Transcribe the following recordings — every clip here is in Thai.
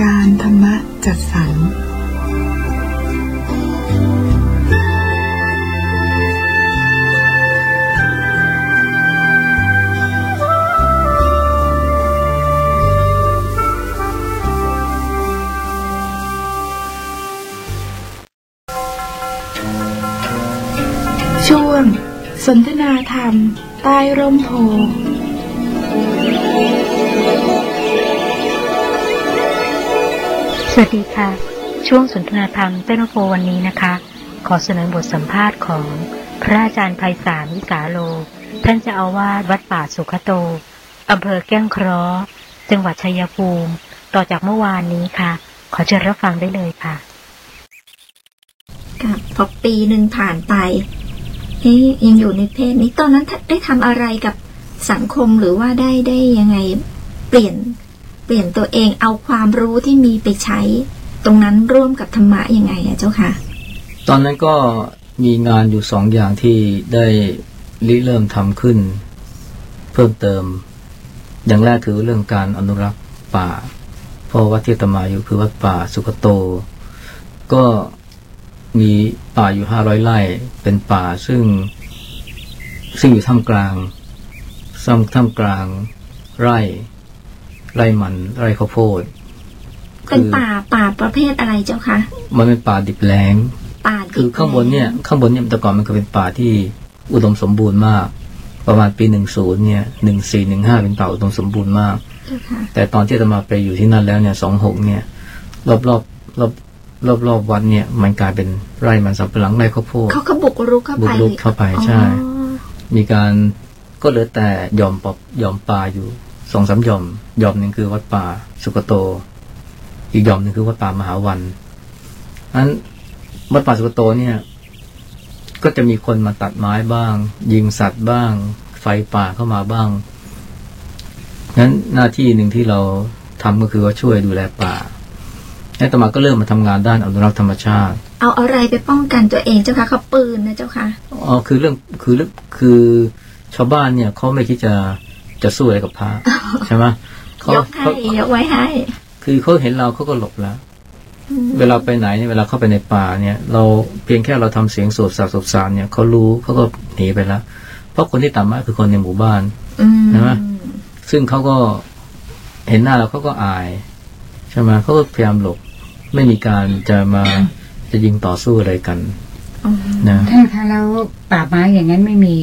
การธรรมจัดสรรช่วงสนทนาธรรม ใต้ร่มโพ สวัสดีค่ะ ช่วงสนทนาธรรมเต้นโฟวันนี้นะคะ ขอเสนอบทสัมภาษณ์ของพระอาจารย์ไพศาลวิสาโล ท่านจะอาวาสวัดป่าสุขโตอำเภอแก้งเคราะห์จังหวัดชัยภูมิ ต่อจากเมื่อวานนี้ค่ะ ขอเชิญรับฟังได้เลยค่ะกับพอปีหนึ่งผ่านไปเฮ้ยังอยู่ในเพศนี้ตอนนั้นได้ทำอะไรกับสังคมหรือว่าได้ได้ยังไงเปลี่ยน เปลี่ยนตัวเองเอาความรู้ที่มีไปใช้ ตรงนั้นร่วมกับธรรมะยังไงอะเจ้าค่ะ ตอนนั้นก็มีงานอยู่สองอย่างที่ได้ริเริ่มทำขึ้น เพิ่มเติม อย่างแรกคือเรื่องการอนุรักษ์ป่า เพราะวัดที่ตมาอยู่คือวัดป่าสุขโต ก็มีป่าอยู่ห้าร้อยไร่เป็นป่าซึ่งซึ่งอยู่ท่ามกลางซ้ำท่ามกลางไร่ ไร่มันไร่ข้าวโพดเป็นป่าป่าประเภทอะไรเจ้าคะมันเป็นป่าดิบแล้งป่าคือข้างบนเนี่ยข้างบนเนี่ยแต่ก่อนมันก็เป็นป่าที่อุดมสมบูรณ์มาก ประมาณปีหนึ่งศูนย์เนี่ยหนึ่งสี่หนึ่งห้าเป็นป่าอุดมสมบูรณ์มาก แต่ตอนที่จะมาไปอยู่ที่นั่นแล้วเนี่ยสองหกเนี่ย รอบรอบรอบรอบรอบวัดเนี่ย มันกลายเป็นไร่มันสำปะหลังไร่ข้าวโพดเขาก็บุกรุกเข้าไปบุกรุกเข้าไปใช่ มีการก็เหลือแต่ยอมปอบยอมปลาอยู่ สองสามยอมยอมหนึ่งคือวัดป่าสุกโต อีกยอมหนึ่งคือวัดป่ามหาวันนั้นวัดป่าสุกโตเนี่ย ก็จะมีคนมาตัดไม้บ้าง ยิงสัตว์บ้าง ไฟป่าเข้ามาบ้างนั้นหน้าที่หนึ่งที่เราทำก็คือว่าช่วยดูแลป่าแล้วต่อมาก็เริ่มมาทำงานด้านอนุรักษ์ธรรมชาติ เอาอะไรไปป้องกันตัวเองเจ้าคะเขาปืนนะเจ้าคะอ๋อคือเรื่องคือเรื่องคือชาวบ้านเนี่ยเขาไม่คิดจะ จะสู้อะไรกับพระใช่ไหมเขายกให้ยกไว้ให้ คือเขาเห็นเราเขาก็หลบแล้ว เวลาไปไหนเนี่ยเวลาเข้าไปในป่าเนี่ย เราเพียงแค่เราทำเสียงสวดสับสบสารเนี่ยเขารู้เขาก็หนีไปแล้ว เพราะคนที่ต่ำมากคือคนในหมู่บ้านใช่ไหมซึ่งเขาก็เห็นหน้าเราเขาก็อายใช่ไหมเขาก็พยายามหลบไม่มีการจะมาจะยิงต่อสู้อะไรกันนะถ้าถ้าเราป่าไม้อย่างนั้นไม่มี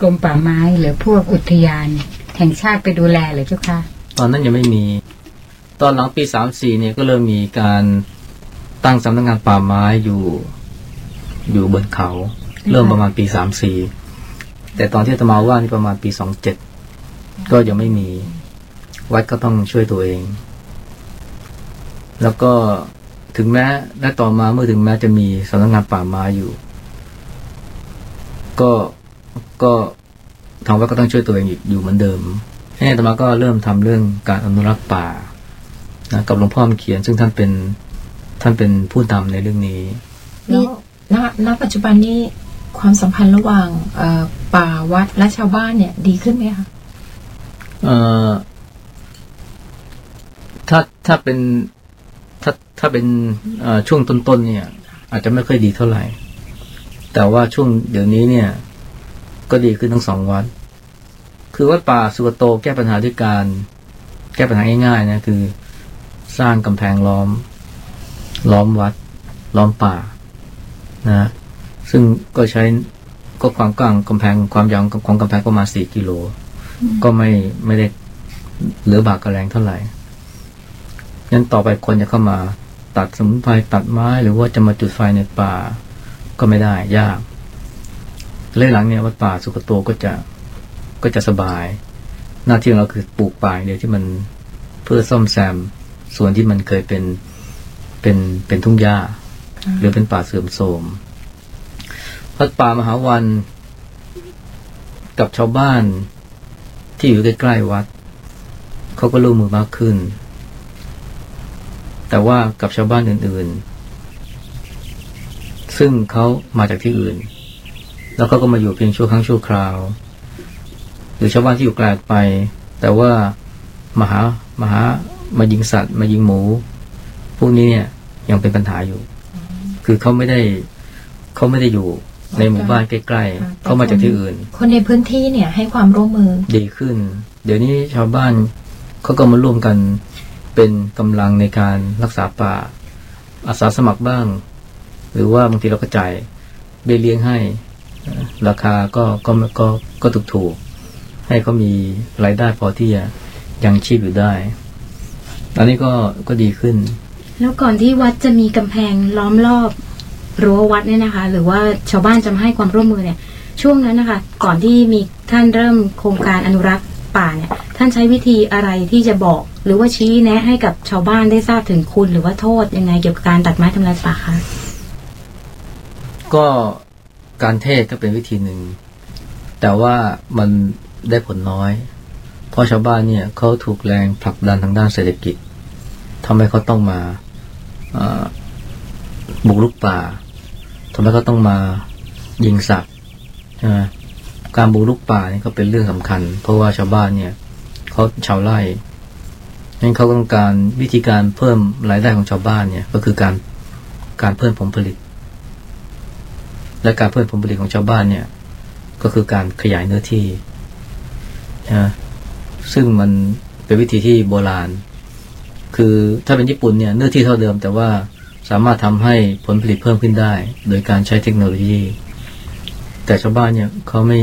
กรมป่าไม้หรือพวกอุทยานแห่งชาติไปดูแลเลยเจ้าค่ะ ตอนนั้นยังไม่มี ตอนหลังปีสามสี่เนี่ยก็เริ่มมีการตั้งสำนักงงานป่าไม้อยู่ อยู่บนเขา เริ่มประมาณปีสามสี่แต่ตอนที่ตมาว่านี่ประมาณปีสองเจ็ดก็ยังไม่มี วัดก็ต้องช่วยตัวเอง แล้วก็ถึงแม้และต่อมาเมื่อถึงแม้จะมีสำนักงงานป่าไม้อยู่ ก็ก็ ทางวัดก็ต้องช่วยตัวเองอยู่เหมือนเดิมให้ธรรมาก็เริ่มทำเรื่องการอนุรักษ์ป่านะกับหลวงพ่อมเขียน ซึ่งท่านเป็นท่านเป็นผู้นำในเรื่องนี้นี่ณณปัจจุบันนี้ความสัมพันธ์ระหว่างป่าวัดและชาวบ้านเนี่ยดีขึ้นไหมคะเอ่อถ้าถ้าเป็นถ้าถ้าเป็นช่วงต้นๆเนี่ย อาจจะไม่ค่อยดีเท่าไหร่ แต่ว่าช่วงเดี๋ยวนี้เนี่ย ก็ดีขึ้นทั้งสองวัด คือวัดป่าสุกโตแก้ปัญหาด้วยการ แก้ปัญหาง่ายๆนะคือ สร้างกำแพงล้อม ล้อมวัด ล้อมป่า นะ ซึ่งก็ใช้ก็ความกว้างกำแพงความยาวของกำแพงก็มาสี่กิโล ก็ไม่ไม่ได้เหลือบากกระแรงเท่าไหร่ยันต่อไปคนจะเข้ามาตัดสมุนไพรตัดไม้หรือว่าจะมาจุดไฟในป่าก็ไม่ได้ยาก เลยหลังเนี่ยวัดป่าสุกโตก็จะก็จะสบาย หน้าที่ของเราคือปลูกป่าเดียวที่มันเพื่อซ่อมแซมส่วนที่มันเคยเป็นเป็นเป็นทุ่งหญ้า หรือเป็นป่าเสื่อมโทรมวัดป่ามหาวันกับชาวบ้านที่อยู่ใกล้ๆวัดเขาก็ร่วมมือมากขึ้น แต่ว่ากับชาวบ้านอื่นๆ ซึ่งเขามาจากที่อื่น แล้วก็ก็มาอยู่เพียงชั่วครั้งชั่วคราว หรือชาวบ้านที่อยู่ไกลไป แต่ว่ามาหามาหามายิงสัตว์ มายิงหมูวกนี้เนี่ยยังเป็นปัญหาอยู่ คือเขาไม่ได้เขาไม่ได้อยู่ในหมู่บ้านใกล้ๆเขามาจากที่อื่น คนในพื้นที่เนี่ยให้ความร่วมมือดีขึ้น เดี๋ยวนี้ชาวบ้านเขาก็มาร่วมกันเป็นกำลังในการรักษาป่าอาสาสมัครบ้าง หรือว่าบางทีเราก็จ่ายเบี้ยเลี้ยงให้เอ่อ ราคาก็ก็ก็ก็ถูกถูกๆให้เขามีรายได้พอที่จะยังชีพอยู่ได้อันนี้ก็ก็ดีขึ้น แล้วก่อนที่วัดจะมีกำแพงล้อมรอบรั้ววัดเนี่ยนะคะ หรือว่าชาวบ้านจะมาให้ความร่วมมือเนี่ย ช่วงนั้นนะคะ ก่อนที่มีท่านเริ่มโครงการอนุรักษ์ป่าเนี่ย ท่านใช้วิธีอะไรที่จะบอก หรือว่าชี้แนะให้กับชาวบ้านได้ทราบถึงคุณ หรือว่าโทษยังไงเกี่ยวกับการตัดไม้ทำลายป่าคะก็ การเทศก็เป็นวิธีหนึ่ง แต่ว่ามันได้ผลน้อย เพราะชาวบ้านเนี่ยเขาถูกแรงผลักดันทางด้านเศรษฐกิจทำให้เขาต้องมาบุกรุกป่าทำให้เขาต้องมายิงสัตว์การบุกรุกป่านี่ก็เป็นเรื่องสำคัญ เพราะว่าชาวบ้านเนี่ยเขาชาวไร่งั้นเขาต้องการวิธีการเพิ่มรายได้ของชาวบ้านเนี่ย ก็คือการการเพิ่มผลผลิต และการเพิ่มผลผลิตของชาวบ้านเนี่ย ก็คือการขยายเนื้อที่นะซึ่งมันเป็นวิธีที่โบราณ คือถ้าเป็นญี่ปุ่นเนี่ยเนื้อที่เท่าเดิม แต่ว่าสามารถทำให้ผลผลิตเพิ่มขึ้นได้ โดยการใช้เทคโนโลยี แต่ชาวบ้านเนี่ยเขาไม่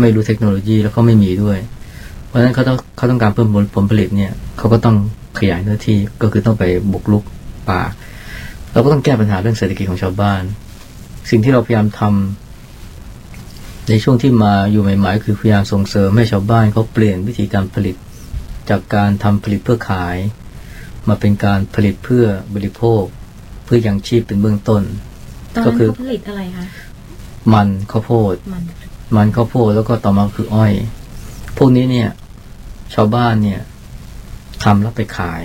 ไม่รู้เทคโนโลยีแล้วเขาไม่มีด้วย เพราะฉะนั้นเขาต้องเขาต้องการเพิ่มผลผลผลิตเนี่ยเขาก็ต้องขยายเนื้อที่ก็คือต้องไปบุกรุกป่า เราก็ต้องแก้ปัญหาเรื่องเศรษฐกิจของชาวบ้าน สิ่งที่เราพยายามทำในช่วงที่มาอยู่ใหม่ๆ คือพยายามส่งเสริมให้ชาวบ้านเขาเปลี่ยนวิธีการผลิต จากการทำผลิตเพื่อขาย มาเป็นการผลิตเพื่อบริโภค เพื่อยังชีพเป็นเบื้องต้นตอนก็นั้นคือเขาผลิตอะไรคะมันข้าวโพดมันมันข้าวโพดแล้วก็ต่อมาคืออ้อย พวกนี้เนี่ย ชาวบ้านเนี่ยทำแล้วไปขาย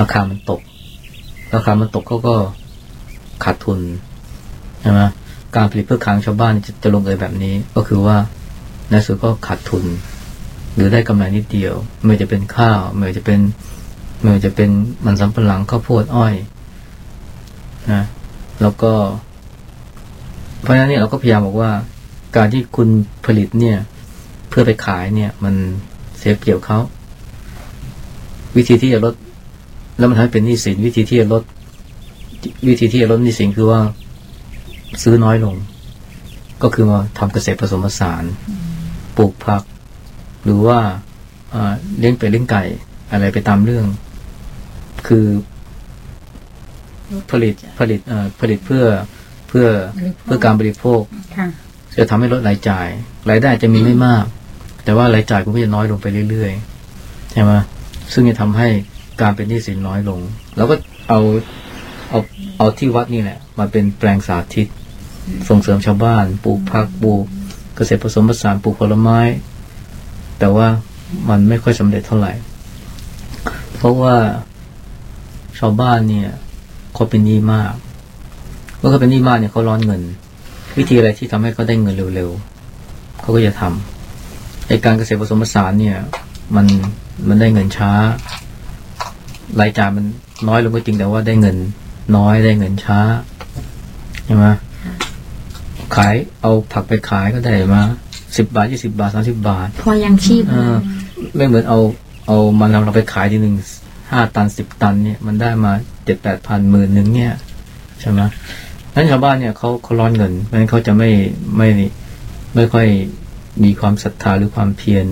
ราคามันตก ราคามันตกเขาก็ ขาดทุนใช่ไหมการผลิตเพื่อขางชาวบ้านจะจะลงเอยแบบนี้ ก็คือว่าในสุดก็ขาดทุน หรือได้กำไรนิดเดียว ไม่ว่าจะเป็นข้าว ไม่ว่าจะเป็นไม่ว่าจะเป็นมันสำปะหลังข้าวโพดอ้อยนะแล้วก็ เพราะฉะนั้นเนี่ยเราก็พยายามบอกว่า การที่คุณผลิตเนี่ย เพื่อไปขายเนี่ย มันเสียเปรียบเขาวิธีที่จะลด แล้วมันทำให้เป็นหนี้สินวิธีที่จะลด วิธีที่จะลดหนี้สินคือว่าซื้อน้อยลง ก็คือมาทำเกษตรผสมผสาน ปลูกผัก หรือว่าอ่าเลี้ยงเป็ดเลี้ยงไก่อะไรไปตามเรื่อง คือผลิตผลิตเอ่อผลิตเพื่อเพื่อเพื่อการบริโภคค่ะจะทำให้ลดรายจ่าย รายได้จะมีไม่มาก แต่ว่ารายจ่ายก็จะน้อยลงไปเรื่อยๆใช่ไหมซึ่งจะทำให้การเป็นหนี้สินน้อยลง แล้วก็เอา เอาเอาที่วัดนี่แหละมาเป็นแปลงสาธิต ส่งเสริมชาวบ้านปลูกผักปลูกเกษตรผสมผสานปลูกผลไม้ แต่ว่ามันไม่ค่อยสำเร็จเท่าไหร่ เพราะว่าชาวบ้านเนี่ยเขาเป็นหนี้มากเมื่อเขาเป็นหนี้มากเนี่ยเขาร้อนเงิน วิธีอะไรที่ทำให้เขาได้เงินเร็วๆเขาก็จะทำไอการเกษตรผสมผสานเนี่ย มันมันได้เงินช้ารายจ่ายมันน้อยลงก็จริงแต่ว่าได้เงิน น้อยได้เงินช้าใช่ไหมขายเอาผักไปขายก็ได้มาสิบบาทยี่สิบาทสามสิบาท พอยังชีพเออไม่เหมือนเอาเอามันเราเราไปขายทีหนึ่งห้าตันสิบตันเนี่ยมันได้มาเจ็ดแปดพันหมื่นหนึ่งเนี่ยใช่ไหมนั้นชาวบ้านเนี่ยเขาเขาร้อนเงินเพราะฉะนั้นเขาจะไม่ไม่ไม่ค่อยมีความศรัทธาหรือความเพียร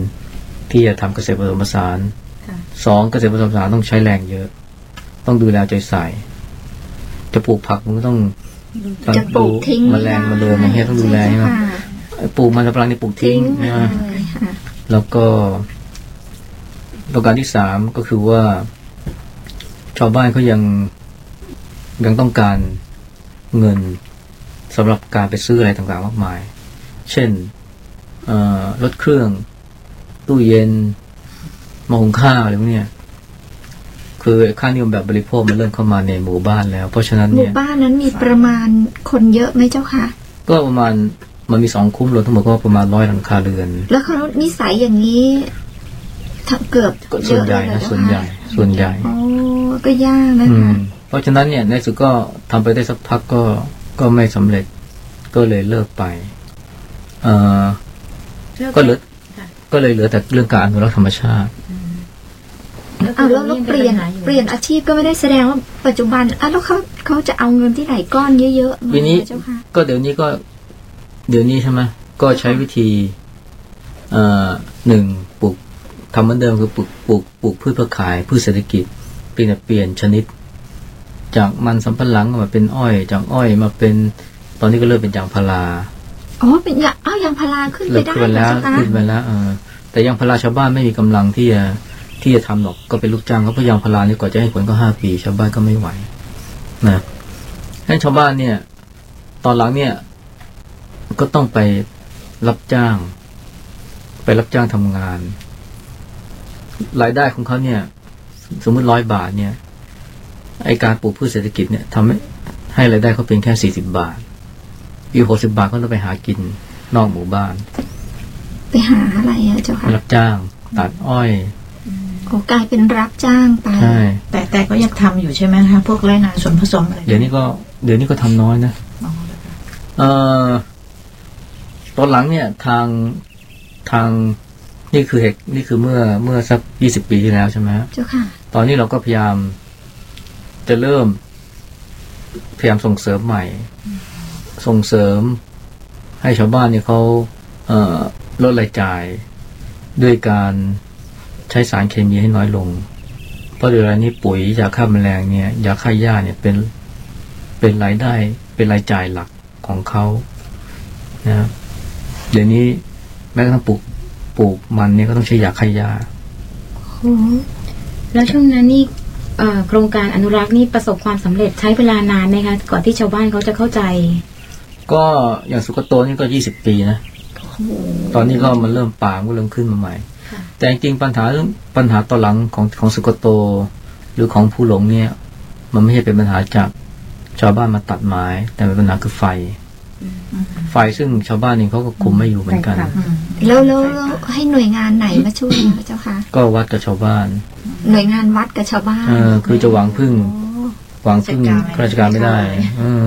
ที่จะทำเกษตรผสมผสานค่ะสองเกษตรผสมผสานต้องใช้แรงเยอะ ต้องดูแลใจใส่ จะปลูกผักมันก็ต้องจะปลูกทิ้งแมลงมาเดินอะไรเงี้ยต้องดูแลใช่ไหมค่ะปลูกมันสำปะหลังนี่ปลูกทิ้ทิ้งงเลใช่ไหมยค่ะแล้วก็ประการที่สามก็คือว่า ชาวบ้านเขายังยังต้องการเงินสำหรับการไปซื้ออะไรต่างๆมากมาย เช่นเอ่อรถเครื่อง ตู้เย็นหม้อหุงข้าวอะไรพวกเนี้ย คือค่านิยมแบบบริโภคมันเริ่มเข้ามาในหมู่บ้านแล้ว เพราะฉะนั้นหมู่เนี่ยบ้านนั้นมีประมาณคนเยอะไหมเจ้าค่ะ ก็ประมาณมันมีสองคุ้มรวมทั้งหมดก็ประมาณร้อยหลังคาเรือน แล้วเขานิสัยอย่างนี้ทั้งเกือบก็เยส่วนอะใหญ่เลยนะเจ้าส่วนใหญ่ค่ะส่วนใหญ่อ๋อก็ยากนะอืคะมเพราะฉะนั้นเนี่ยในสุดก็ทำไปได้สักพักก็ก็ไม่สำเร็จก็เลยเลิกไปเอ่อก็เหลือค่ะ ก็เลยเหลือแต่เรื่องการอนุรักษ์ธรรมชาติ เอาแล้วแล้วเปลี่ยนเปลี่ยนอาชีพก็ไม่ได้แสดงว่าปัจจุบันอะแล้วเขาเขาจะเอาเงินที่ไหนก้อนเยอะๆมาปีนี้เจ้าค่ะก็เดี๋ยวนี้ก็ เดี๋ยวนี้ใช่ไหมก็ใช้วิธี เอ่อหนึ่งปลูกทำเหมือนเดิมคือปลูกปลูกปลูกพืชเพื่อขายพืชเศรษฐกิจเปลี่ยนเปลี่ยนชนิด จากมันสำปะหลังมาเป็นอ้อย จากอ้อยมาเป็น ตอนนี้ก็เริ่มเป็นยางพาราอ๋อเป็นยาอ้าวยางพาราขึ้นไปเริ่มได้ขึ้นเหรอแล้วเจ้าค่ะขึ้นไปแล้วเออแต่ยางพาราชาวบ้านไม่มีกำลังที่จะ ที่จะทำหรอกก็เป็นลูกจ้างเขาเพราะยางพารานี่กว่าจะให้ผลก็ห้าปี ชาวบ้านก็ไม่ไหวนะฉะนั้นชาวบ้านเนี่ย ตอนหลังเนี่ย ก็ต้องไปรับจ้าง ไปรับจ้างทำงาน รายได้ของเขาเนี่ย สมมติร้อยบาทเนี่ยไอการปลูกพืชเศรษฐกิจเนี่ยทำให้ให้รายได้เขาเพียงแค่สี่สิบาทอีกหกสิบาทเขาต้องไปหากินนอกหมู่บ้าน ไปหาอะไรอะเจ้าค่ะรับจ้าง ตัดอ้อย โอ้กลายเป็นรับจ้างไป ใช่ แต่แต่ก็ยังทำอยู่ใช่ไหมคะพวกไร่นาส่วนผสมอะไรเดี๋ยวนี้ก็เดี๋ยวนี้ก็ทำน้อยนะ อ๋อเอ่อตอนหลังเนี่ยทางทางนี่คือเหตุนี่คือเมื่อเมื่อสักยี่สิบปีที่แล้วใช่ไหมฮะเจ้าค่ะ ตอนนี้เราก็พยายามจะเริ่ม พยายามส่งเสริมใหม่ ส่งเสริม ให้ชาวบ้านเนี่ยเขาเอ่อลดรายจ่ายด้วยการ ใช้สารเคมีให้น้อยลง เพราะเดี๋ยวนี้ปุ๋ยยาฆ่าแมลงเนี่ยยาฆ่าหญ้าเนี่ยเป็นเป็นรายได้เป็นรายจ่ายหลักของเขานะครับเดี๋ยวนี้แม้กระทั่งปลูกปลูกมันเนี่ยก็ต้องใช้ยาฆ่าหญ้าโอ้แล้วช่วงนั้นนี่เอ่อโครงการอนุรักษ์นี่ประสบความสำเร็จใช้เวลานานไหมคะก่อนที่ชาวบ้านเขาจะเข้าใจ ก็อย่างสุกโตนี่ก็ยี่สิบปีนะตอนนี้ก็มันเริ่มป่ามันก็เริ่มขึ้นมาใหม่ค่ะ แต่จริงๆปัญหาเรื่องปัญหาต่อหลังของของสุกโต หรือของผู้หลงเนี่ย มันไม่ใช่เป็นปัญหาจากชาวบ้านมาตัดไม้ แต่เป็นปัญหาคือไฟ ไฟซึ่งชาวบ้านเองเขาก็คุมไม่อยู่เหมือนกันใช่ค่ะอืมแล้วแล้วแล้วให้หน่วยงานไหนมาช่วยอะเจ้าค่ะก็วัดกับชาวบ้าน หน่วยงานวัดกับชาวบ้านเออคือจะหวังพึ่งโอ้หวังพึ่งข้าราชการไม่ได้ เออ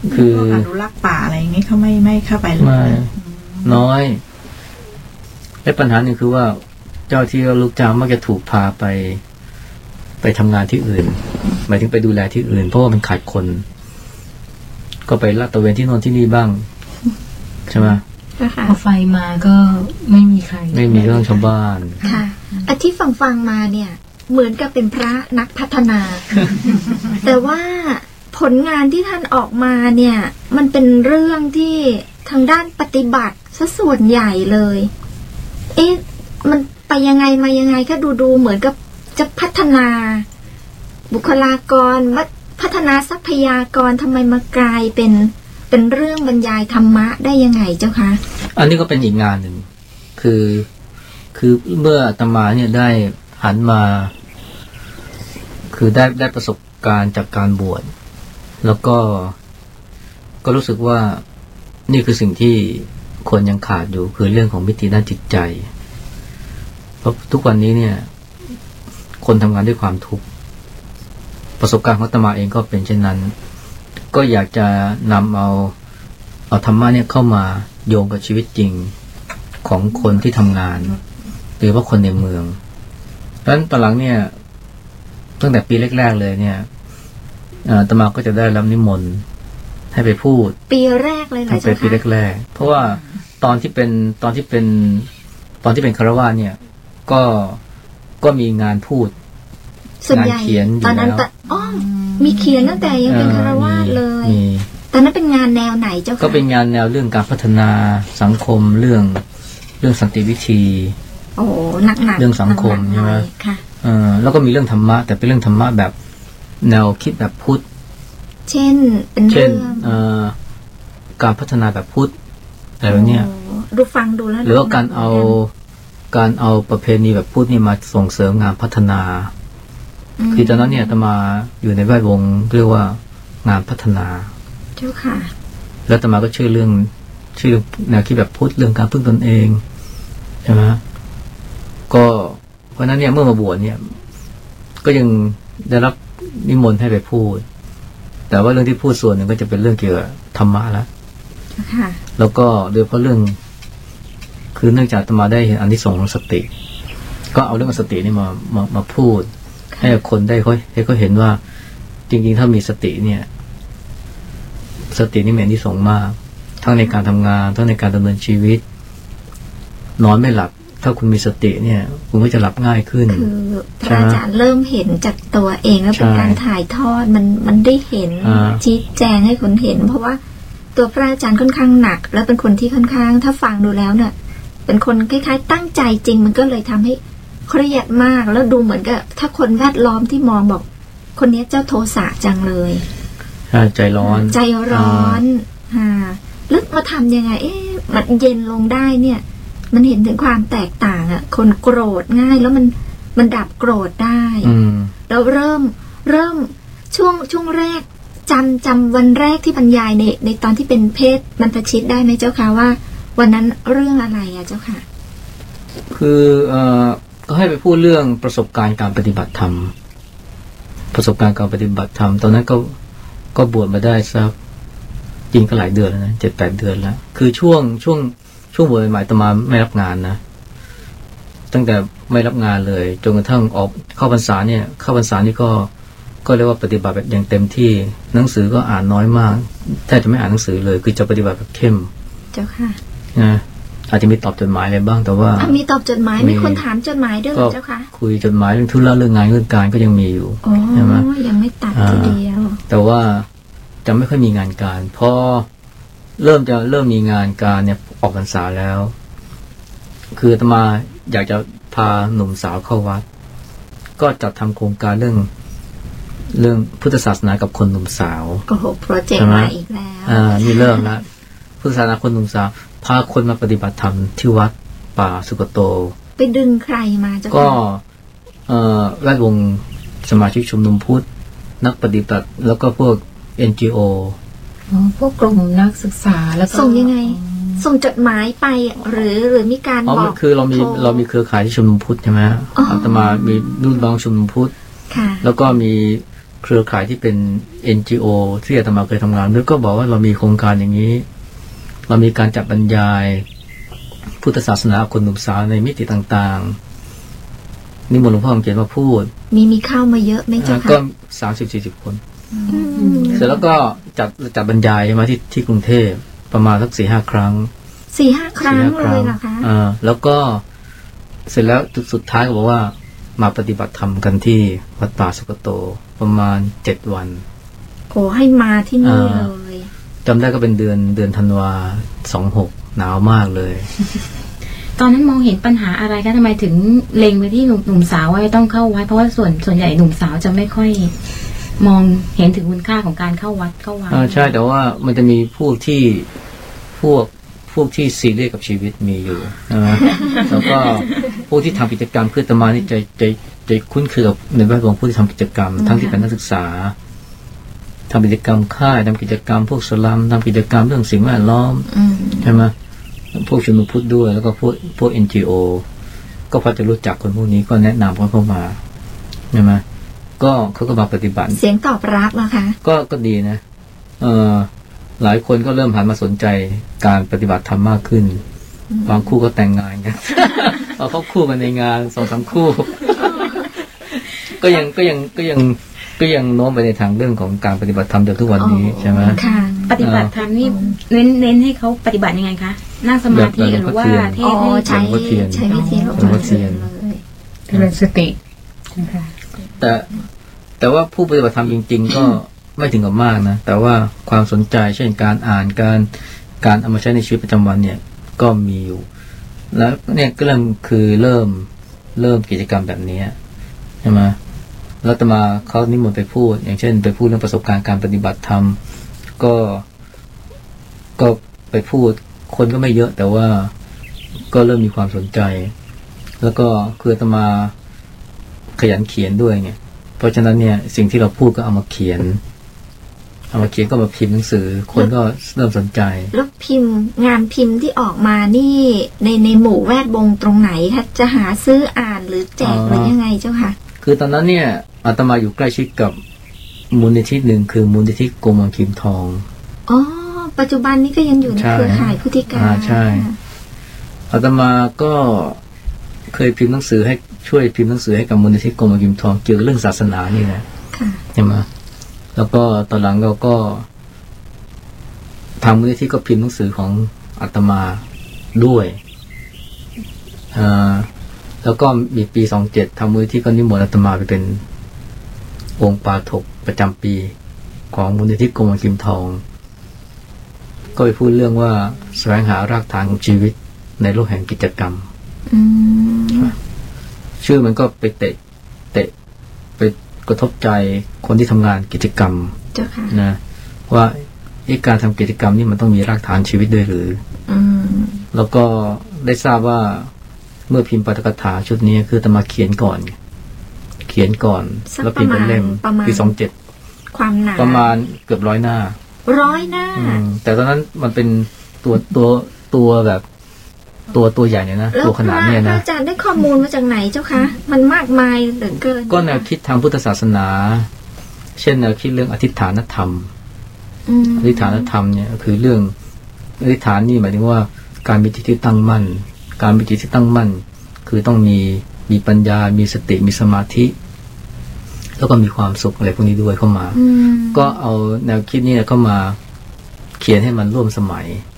คืคือออนุรักษ์ป่าอะไรอย่างงี้เขาไม่ไม่เข้าไปเลยไม่น้อย และปัญหาหนึ่งคือว่าเจ้าที่ลูกจ้างมักจะถูกพาไป ไปทำงานที่อื่น หมายถึงไปดูแลที่อื่น เพราะว่ามันขาดคน ก็ไปลาดตระเวนที่โน่นที่นี่บ้าง ใช่ไหมเจ้าค่ะพอไฟมาก็ไม่มีใคร ไม่มีเรื่องชาวบ้านค่ะอาที่ฟังฟังๆมาเนี่ย เหมือนกับเป็นพระนักพัฒนา แต่ว่าผลงานที่ท่านออกมาเนี่ย มันเป็นเรื่องที่ทางด้านปฏิบัติซะส่วนใหญ่เลย เอ๊ะมันไปยังไงมายังไงก็ดูดูเหมือนกับจะพัฒนา บุคลากรมัพัฒนาทรัพยากรทำไมมากลายเป็นเป็นเรื่องบรรยายธรรมะได้ยังไงเจ้าคะอันนี้ก็เป็นอีกงานหนึ่งคือคือเมื่อตมาเนี่ยได้หันมา คือได้ได้ประสบการณ์จากการบวชแล้วก็ก็รู้สึกว่านี่คือสิ่งที่ คนยังขาดอยู่คือเรื่องของมิติด้านจิตใจ เพราะทุกวันนี้เนี่ย คนทำงานด้วยความทุกข์ประสบการณ์ของอาตมาเองก็เป็นเช่นนั้น ก็อยากจะนำเอาเอาธรรมะเนี่ยเข้ามาโยงกับชีวิตจริงของคนที่ทำงานหรือว่าคนในเมืองเพราะฉะนั้นตอนหลังเนี่ยตั้งแต่ปีแรกๆเลยเนี่ยเอ่ออาตมาก็จะได้รับนิมนต์ให้ไปพูด ปีแรกเลยเหรอตั้งแต่เจ้าปีคะแรกๆเพราะว่า ตอนที่เป็นตอนที่เป็นตอนที่เป็นคารวาสเนี่ย ก็ก็มีงานพูดส่วนใหญ่งานเขียนอยู่ตอนนั้นแล้วแต่อ๋อมีเขียนตั้งแต่ยังเป็นคารวาสเลยมีตอนนั้นเป็นงานแนวไหนเจ้าคะก็เป็นงานแนวเรื่องการพัฒนาสังคมเรื่องเรื่องสันติวิธี โอ้หนักหนักเรื่องสังคมใช่ไหมค่ะเออแล้วก็มีเรื่องธรรมะ แต่เป็นเรื่องธรรมะแบบ แนวคิดแบบพุทธ เช่นเป็นเช่นเรื่องเอ่อการพัฒนาแบบพุทธ อะไรแบบเนี้ยโอ้ดูฟังดูแล้วหรือว่าการเอาการเอาประเพณีแบบพุทธนี่มาส่งเสริมงานพัฒนามคือตอนนั้นเนี่ยอาตมาอยู่ในแวดวงเรียกว่างานพัฒนา เจ้าค่ะ แล้วอาตมาก็ชื่อเรื่องชื่อแนวคิดแบบพุทธเรื่องการพึ่งตนเองใช่ไหมก็เพราะฉะนั้นเนี่ยเมื่อมาบวชเนี่ย ก็ยังได้รับนิมนต์ให้ไปพูด แต่ว่าเรื่องที่พูดส่วนหนึ่งก็จะเป็นเรื่องเกี่ยวกับธรรมะแล้วค่ะ แล้วก็โดยเฉพาะเรื่อง คือเนื่องจากอาตมาได้เห็นอันที่สงส์ของสติ ก็เอาเรื่องสตินี่มามามาพูด ให้คนได้เขาให้เขาเห็นว่า จริง ๆ ถ้ามีสติเนี่ย สตินี่มีอันที่สงส์มาก ทั้งในการทำงาน ทั้งในการดำเนินชีวิต นอนไม่หลับถ้าคุณมีสติเนี่ย คุณก็จะหลับง่ายขึ้น คือพระอาจารย์เริ่มเห็นจากตัวเองแล้วเป็นใช่การถ่ายทอดมันมันได้เห็นอ่าชี้แจงให้คนเห็น เพราะว่า ตัวพระอาจารย์ค่อนข้างหนัก แล้วเป็นคนที่ค่อนข้าง ถ้าฟังดูแล้วเนี่ยเป็นคนคล้ายๆ ตั้งใจจริง มันก็เลยทำให้เครียดมากแล้วดูเหมือนกับถ้าคนแวดล้อมที่มองบอก คนนี้เจ้าโทสะจังเลยใช่ใจร้อน ใจร้อนอ่าแล้วมาทำยังไง เอ๊ะมันเย็นลงได้เนี่ย มันเห็นถึงความแตกต่างอะ่ะ คนโกรธง่ายแล้วมันมันดับโกรธได้อืมเราเริ่มเริ่มช่วงช่วงแรก จำจำวันแรกที่บรรยายในในตอนที่เป็นเพศมันตชิตได้ไหมเจ้าค่ะว่า วันนั้นเรื่องอะไรอะเจ้าค่ะ คือเอ่อก็ให้ไปพูดเรื่องประสบการณ์การปฏิบัติธรรม ประสบการณ์การปฏิบัติธรรม ตอนนั้นก็ก็บวชมาได้สักจริงก็หลายเดือนแล้วนะเจ็ดแปดเดือนแล้ว คือช่วงช่วงช่วงบวชใหม่ตมาไม่รับงานนะ ตั้งแต่ไม่รับงานเลยจนกระทั่งออกเข้าพรรษาเนี่ย เข้าพรรษานี่ก็ ก็เรียกว่าปฏิบัติแบบอย่างเต็มที่หนังสือก็อ่านน้อยมากแทบจะไม่อ่านหนังสือเลย คือจะปฏิบัติแบบเข้ม เจ้าค่ะนะอาจจะมีตอบจดหมายอะไรบ้างแต่ว่าอะมีตอบจดหมายมีมีคนถามจดหมายด้วยเหรอเจ้าค่ะคุยจดหมายเรื่องธุระเรื่องงานเรื่องการก็ยังมีอยู่อ๋อใช่ไหมยังไม่ตัดอ่าทีเดียว แต่ว่าจะไม่ค่อยมีงานการพอเริ่มจะเริ่มมีงานการเนี่ยออกพรรษาแล้ว คืออาตมาอยากจะพาหนุ่มสาวเข้าวัด ก็จัดทำโครงการเรื่อง เรื่องพุทธศาสนากับคนหนุ่มสาวโอ้โหโปรเจกใช่ต์ไหมมาอีกแล้วอ่านี่เริ่มละพุทธศาสนาคนหนุ่มสาว พาคนมาปฏิบัติธรรมที่วัดป่าสุกโต ไปดึงใครมาเจ้าก็ค่ะเอ่อแวดวงสมาชิกชุมนุมพุทธนักปฏิบัติ แล้วก็พวก NGO อ๋อพวกกลุ่มนักศึกษาแล้วก็ส่งยังไง ส่งจดหมายไปหรือหรือมีการอ๋อบอมันกคือเรามีโทเรามีเครือข่ายที่ชุมนุมพุทธใช่ไหมอ๋อออาตมามีรุ่นน้องชุมนุมพุทธค่ะแล้วก็มี เครือข่ายที่เป็น NGO ที่อาตมาเคยทำงานด้วยก็บอกว่าเรามีโครงการอย่างนี้ เรามีการจัดบรรยาย พุทธศาสนาคนหนุ่มสาวในมิติต่างๆนี่มนต์หลวงพ่อคำเขียนมาพูด มีมีเข้ามาเยอะไหมเจ้าก็ค่ะสามสิบสี่สิบคนอืมเสร็จแล้วก็จัดจัดบรรยายใช่ไหมาที่ที่กรุงเทพประมาณสักสี่ห้าครั้งสี่ห้าครั้งสี่ห้าเลยเหรอคะอ่าแล้วก็เสร็จแล้วจุดสุดท้ายก็บอกว่ามาปฏิบัติธรรมกันที่วัดป่าสุกโต ประมาณเจ็ดวันโอ้ให้มาที่นี่อ่าเลยจำได้ก็เป็นเดือนเดือนธันวาสองหกหนาวมากเลย ตอนนั้นมองเห็นปัญหาอะไรคะทำไมถึงเล็งไปที่หนุ่มหนุ่มสาวว่าจะต้องเข้าวัดเพราะว่าส่วนส่วนใหญ่หนุ่มสาวจะไม่ค่อย มองเห็นถึงคุณค่าของการเข้าวัดเข้าวัดอ่าใช่แต่ว่ามันจะมีพวกที่พวก พวกที่ซีเรียสกับชีวิตมีอยู่นะแล้วก็พวกที่ทำกิจกรรมคืออาตมานี่จะจะจะคุ้นเคยกับในแวดวงผู้ที่ทำกิจกรรม ทั้งที่เป็นนักศึกษาทำกิจกรรมค่ายทำกิจกรรม พวกสลัมทำกิจกรรมเรื่องสิ่งแวดล้อมอืมใช่ไหมพวกชุมนุมพุทธด้วย แล้วก็พวกพวก NGO ก็พอจะรู้จักคนพวกนี้ก็แนะนำเขาเข้ามาใช่ไหมก็เขาก็มาปฏิบัติ เสียงตอบรับนะคะ ก็ก็ดีนะ เออ หลายคนก็เริ่มหันมาสนใจการปฏิบัติธรรมมากขึ้น บางคู่ก็แต่งงานกันเอาเขาคู่กันในงานสองสามคู่ ก็ยังก็ยังก็ยังก็ยังโน้มไปในทางเรื่องของการปฏิบัติธรรมจนทุกวันนี้อ๋อใช่ไหมค่ะ ปฏิบัติธรรมนี่เน้นเน้นให้เขาปฏิบัติยังไงคะนั่งสมาธิแบบหรือว่าหลวงพ่อเทียนเทศอ๋อให้ใช้หลวงพ่อเทียนใช้วิธีหลวงหลวงพ่พ่ออเทีเทียยนนเลยเจริญสตินะคะแต่แต่ว่าผู้ปฏิบัติธรรมจริง ๆ ก็ ไม่ถึงกับมากนะ แต่ว่าความสนใจเช่นการอ่านการการเอามาใช้ในชีวิตประจำวันเนี่ยก็มีอยู่ แล้วเนี่ยก็เริ่มคือเริ่มเริ่มกิจกรรมแบบนี้ใช่ไหมแล้วต่มาเขานิมนต์ไปพูด อย่างเช่น ไปพูดเรื่องประสบการณ์การปฏิบัติธรรมก็ก็ไปพูดคนก็ไม่เยอะ แต่ว่าก็เริ่มมีความสนใจ แล้วก็คือตมาขยันเขียนด้วยไงเพราะฉะนั้นเนี่ยสิ่งที่เราพูดก็เอามาเขียน เอามาเขียนก็มาพิมพ์หนังสือ คนก็เริ่มสนใจ แล้วพิมพ์งานพิมพ์ที่ออกมานี่ในในหมู่แวดวงตรงไหนคะจะหาซื้ออ่านหรือแจกอ๋อหรือยังไงเจ้าค่ะ คือตอนนั้นเนี่ยอาตมาอยู่ใกล้ชิดกับมูลนิธิหนึ่งคือมูลนิธิโกมังคิมทองอ๋อปัจจุบันนี้ก็ยังอยู่ในใช่เครือข่ายพุทธิกาอ่าใช่อาตมาก็เคยพิมพ์หนังสือให้ช่วยพิมพ์หนังสือให้กับมูลนิธิโกมังคิมทองเกี่ยวกับเรื่องศาสนานี่นะค่ะใช่ไหม แล้วก็ตอนหลังเราก็ทางมูลนิธิก็พิมพ์หนังสือของอาตมาด้วยอ่าแล้วก็มีปีสองเจ็ดทางมูลนิธิก็นิมนต์อาตมาไปเป็นองค์ปาถกประจำปีของมูลนิธิกรมกิมทอง ก็ไปพูดเรื่องว่าแสวงหารากฐานของชีวิตในโลกแห่งกิจกรรมอืมชื่อมันก็ไปเตะเตะไป กระทบใจคนที่ทำงานกิจกรรมเจ้าค่ะนะว่าไอ้การทำกิจกรรมนี่มันต้องมีรากฐานชีวิตด้วยหรืออืมแล้วก็ได้ทราบว่าเมื่อพิมพ์ปาฐกถาชุดนี้คือตมาเขียนก่อน เขียนก่อนสักแล้วปพิระมพ์มาเป็นณเล่มประมาณปีสองเจ็ดความหนาประมาณเกือบร้อยหน้า ร้อยหน้าอืมแต่ตอนนั้นมันเป็นตัวตัวตัวแบบ ตัวตัวใหญ่เนี่ยนะแล้วตัวขนาดเนี่ยพนะระอาจารย์ได้ข้อมูลมาจากไหนเจ้าคะ มันมากมายเหลือเกินก็แนวคิดทางพุทธศาสนา เช่นแนวคิดเรื่องอธิษฐานธรรม อืมอธิษฐานธรรมเนี่ยคือเรื่องอธิษฐานนี่หมายถึงว่าการมีจิตที่ตั้งมั่น การมีจิตที่ตั้งมั่น คือต้องมีมีปัญญา มีสติมีสมาธิ แล้วก็มีความสุขอะไรพวกนี้ด้วยเข้ามา อืมก็เอาแนวคิดเนี่ยเข้ามาเขียนให้มันร่วมสมัยค่ะ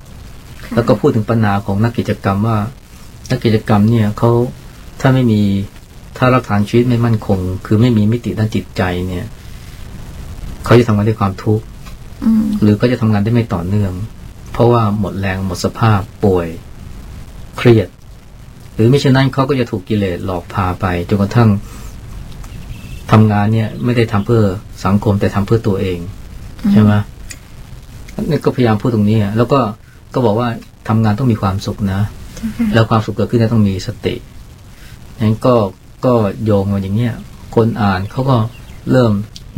แล้วก็พูดถึงปัญหาของนักกิจกรรมว่า นักกิจกรรมเนี่ยเขาถ้าไม่มีถ้ารักฐานชีวิตไม่มั่นคง คือไม่มีมิติด้านจิตใจเนี่ยเขาจะทำงานด้วยความทุกข์หรือก็จะทำงานได้ไม่ต่อเนื่อง เพราะว่าหมดแรงหมดสภาพป่วย เครียด หรือไม่เช่นนั้นเขาก็จะถูกกิเลสหลอกพาไปจนกระทั่งทำงานเนี่ย ไม่ได้ทำเพื่อสังคมแต่ทำเพื่อตัวเอง ใช่ไหมนี่ก็พยายามพูดตรงนี้แล้วก็ ก็บอกว่าทำงานต้องมีความสุขนะ แล้วความสุขเกิดขึ้นเนี่ยต้องมีสติงั้นก็ก็โยงมาอย่างเงี้ยคนอ่านเขาก็เริ่ม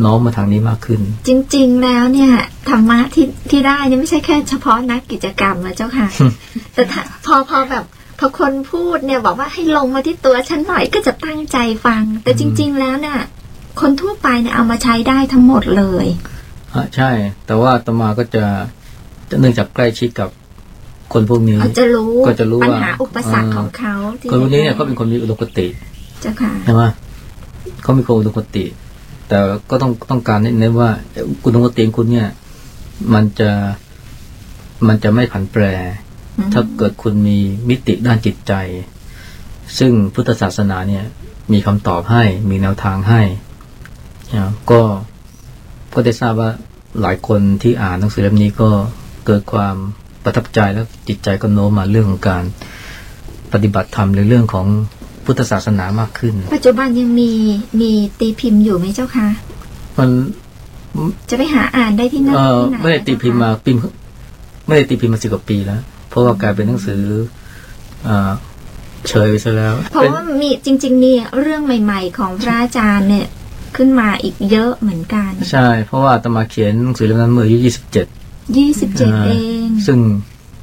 น้อมมาทางนี้มากขึ้น จริง ๆ แล้วเนี่ยธรรมะที่ที่ได้เนี่ยไม่ใช่แค่เฉพาะนักกิจกรรมนะเจ้าค่ะ แต่ถ้าพอพอแบบพอคนพูดเนี่ยบอกว่าให้ลงมาที่ตัวฉันหน่อยก็จะตั้งใจฟัง แต่จริง ๆ แล้วเนี่ยคนทั่วไปเนี่ยเอามาใช้ได้ทั้งหมดเลยอะใช่ แต่ว่าอาตมาก็จะจะเนื่องจากใกล้ชิดกับ คนพวกนี้เขาจะรู้ก็จะรู้ปัญว่าหาอุปสรรคอ่าของเขาที่คนพวกนี้เนี่ยเขาเป็นคนมีอุดมคติเจ้าค่ะใช่ไหมเขามีความอุดมคติ แต่ก็ต้องต้องการเน้นว่าอุดมคติของคุณเนี่ย มันจะมันจะไม่ผันแปรอืมถ้าเกิดคุณมีมิติด้านจิตใจ ซึ่งพุทธศาสนาเนี่ย มีคำตอบให้มีแนวทางให้นะก็ก็ได้ทราบว่าหลายคนที่อ่านหนังสือเล่มนี้ก็เกิดความ ประทับใจแล้วจิตใจก็โน้มมาเรื่องของการปฏิบัติธรรมในเรื่องของพุทธศาสนามากขึ้น ปัจจุบันยังมีมีตีพิมพ์อยู่ไหมเจ้าค่ะมันจะไปหาอ่านได้ที่นั่นเออที่ไหนไม่ได้ตีพิมพ์มาพิมพ์ไม่ได้ตีพิมพ์มาสิบกว่าปีแล้วเพราะว่ากลายเป็นหนังสืออ่าเฉยไปซะแล้ว เพราะว่ามีจริงๆมีเรื่องใหม่ ๆ ของพระอาจารย์เนี่ยขึ้นมาอีกเยอะเหมือนกัน ใช่ เพราะว่าอาตมาเขียนหนังสือเล่มนั้นเมื่ออายุยี่สิบเจ็ด ยี่สิบเจ็ดเองซึ่ง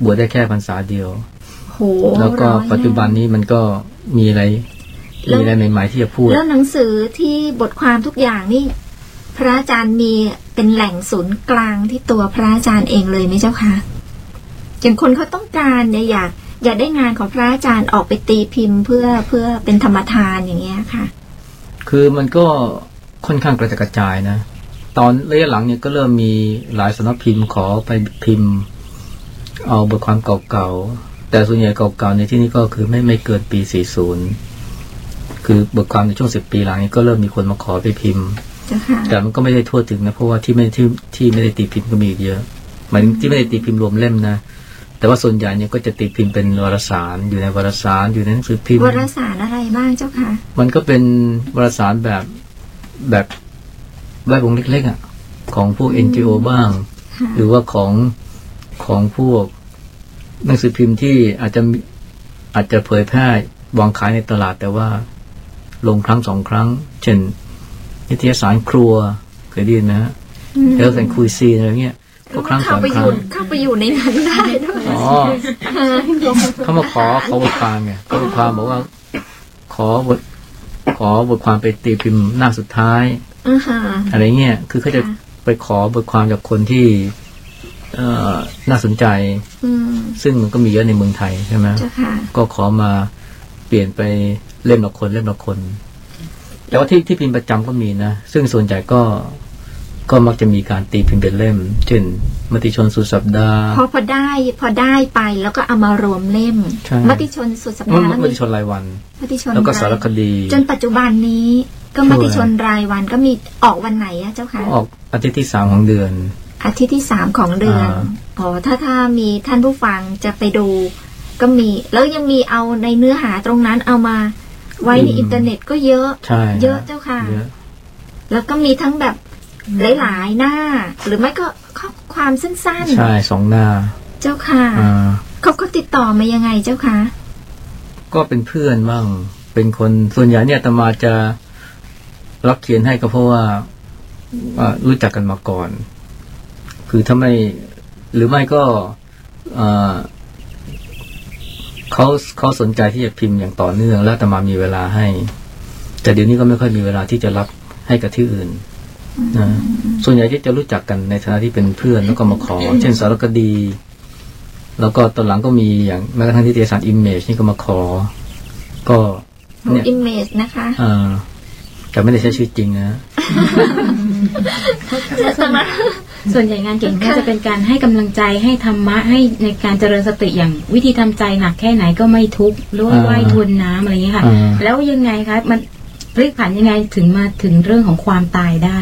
บวชได้แค่พรรษาเดียวโหแล้วก็ร้อยปัจจุบันนี้มันก็มีอะไรแล้วมีอะไรใหม่ๆที่จะพูด แล้วหนังสือที่บทความทุกอย่างนี่พระอาจารย์มีเป็นแหล่งศูนย์กลางที่ตัวพระอาจารย์เองเลยไหมเจ้าคะอย่างคนเขาต้องการเนี่ยอยากอยากได้งานของพระอาจารย์ออกไปตีพิมพ์เพื่อเพื่อเป็นธรรมทานอย่างเงี้ยค่ะ คือมันก็ค่อนข้างกระจัดกระจายนะ ตอนระยะหลังเนี่ยก็เริ่มมีหลายสำนักพิมพ์ขอไปพิมพ์ เอาบทความเก่าๆ แต่ส่วนใหญ่เก่าๆในที่นี้ก็คือไม่ไม่เกินปี 40 คือบทความในช่วง 10 ปีหลังนี้ก็เริ่มมีคนมาขอไปพิมพ์เจ้าค่ะแต่มันก็ไม่ได้ทั่วถึงนะเพราะว่าที่ไม่ที่ที่ไม่ได้ตีพิมพ์ก็มีอีกเยอะหมายถึงที่ไม่ได้ตีพิมพ์รวมเล่มนะแต่ว่าส่วนใหญ่เนี่ยก็จะตีพิมพ์เป็นวารสารอยู่ในวารสารอยู่ในหนังสือพิมพ์วารสารอะไรบ้างเจ้าค่ะมันก็เป็นวารสารแบบแบบ แวดวงเล็กๆอะของพวก NGO บ้างค่ะหรือว่าของของพวกหนังสือพิมพ์ที่อาจจะมีอาจจะเผยแพร่วางขายในตลาดแต่ว่าลงครั้งสองครั้ง เช่นนิตยสารครัวเคยได้ยินไหมฮะอืมเอลแซนคุยซีอะไรเงี้ยก็ครั้งสเข้าองไปคอรั้ยู่งเข้าไปอยู่ในนั้นได้ด้วยอ๋อเขามาขอขอบทความไงขอบทความบอกว่า ขอบทขอบทความไปตีพิมพ์หน้าสุดท้าย อ่าฮะอะไรเงี้ยคือเขาจะค่ะไปขอบทความจากคนที่เอ่อน่าสนใจอืมซึ่งมันก็มีเยอะในเมืองไทยใช่ไหมเจ้าค่ะก็ขอมาเปลี่ยนไปเล่มละคนเล่มละคน แต่ว่าที่ที่พิมพ์ประจำก็มีนะ ซึ่งส่วนใหญ่ก็ก็มักจะมีการตีพิมพ์เป็นเล่ม เช่น มติชนสุดสัปดาห์ พอพอได้พอได้ไปแล้วก็เอามารวมเล่มใช่มติชนสุดสัปมดาห์แล้วมมีติชนรายวัน มติชนแล้วก็สารรายคดี จนปัจจุบันนี้ ก็มติชนรายวันก็มีออกวันไหนอะเจ้าคะออกอาทิตย์ที่สามของเดือน อาทิตย์ที่สามของเดือนอ่าอ๋อถ้าถ้ามีท่านผู้ฟังจะไปดู ก็มี แล้วยังมีเอาในเนื้อหาตรงนั้นเอามา ไว้ในอินเทอร์เน็ตก็เยอะใช่เยอะเจ้าค่ะเยอะแล้วก็มีทั้งแบบหลายๆหน้า หรือไม่ก็ข้อความสั้นใช่สองหน้าๆเจ้าค่ะอ่าเขาก็ติดต่อมายังไงเจ้าคะก็เป็นเพื่อนบ้างเป็นคนส่วนใหญ่เนี่ยอาตมาจะ รับเขียนให้ก็เพราะว่าอ่ารู้จักกันมาก่อน คือถ้าไม่หรือไม่ก็อ่าเขาเขาสนใจที่จะพิมพ์อย่างต่อเนื่อง แล้วอาตมามีเวลาให้ แต่เดี๋ยวนี้ก็ไม่ค่อยมีเวลาที่จะรับให้กับที่อื่นนะส่วนใหญ่ที่จะรู้จักกันในฐานะที่เป็นเพื่อนแล้วก็มาขอ เช่นสารคดี แล้วก็ตอนหลังก็มีอย่างแม้กระทั่งนิตยสาร Image นี่ก็มาขอ ก็เนี่ยอิมเมจนะคะอ่า แต่ไม่ได้ใช้ชื่อจริงนะส่วนใหญ่งานเก่งก็จะเป็นการให้กำลังใจให้ธรรมะให้ในการเจริญสติอย่างวิธีทำใจหนักแค่ไหนก็ไม่ทุกข์หรือว่าอ่าว่ายทวนน้ำอะไรอย่างเงี้ยค่ะอ่าแล้วยังไงคะมันพลิกผันยังไงถึงมาถึงเรื่องของความตายได้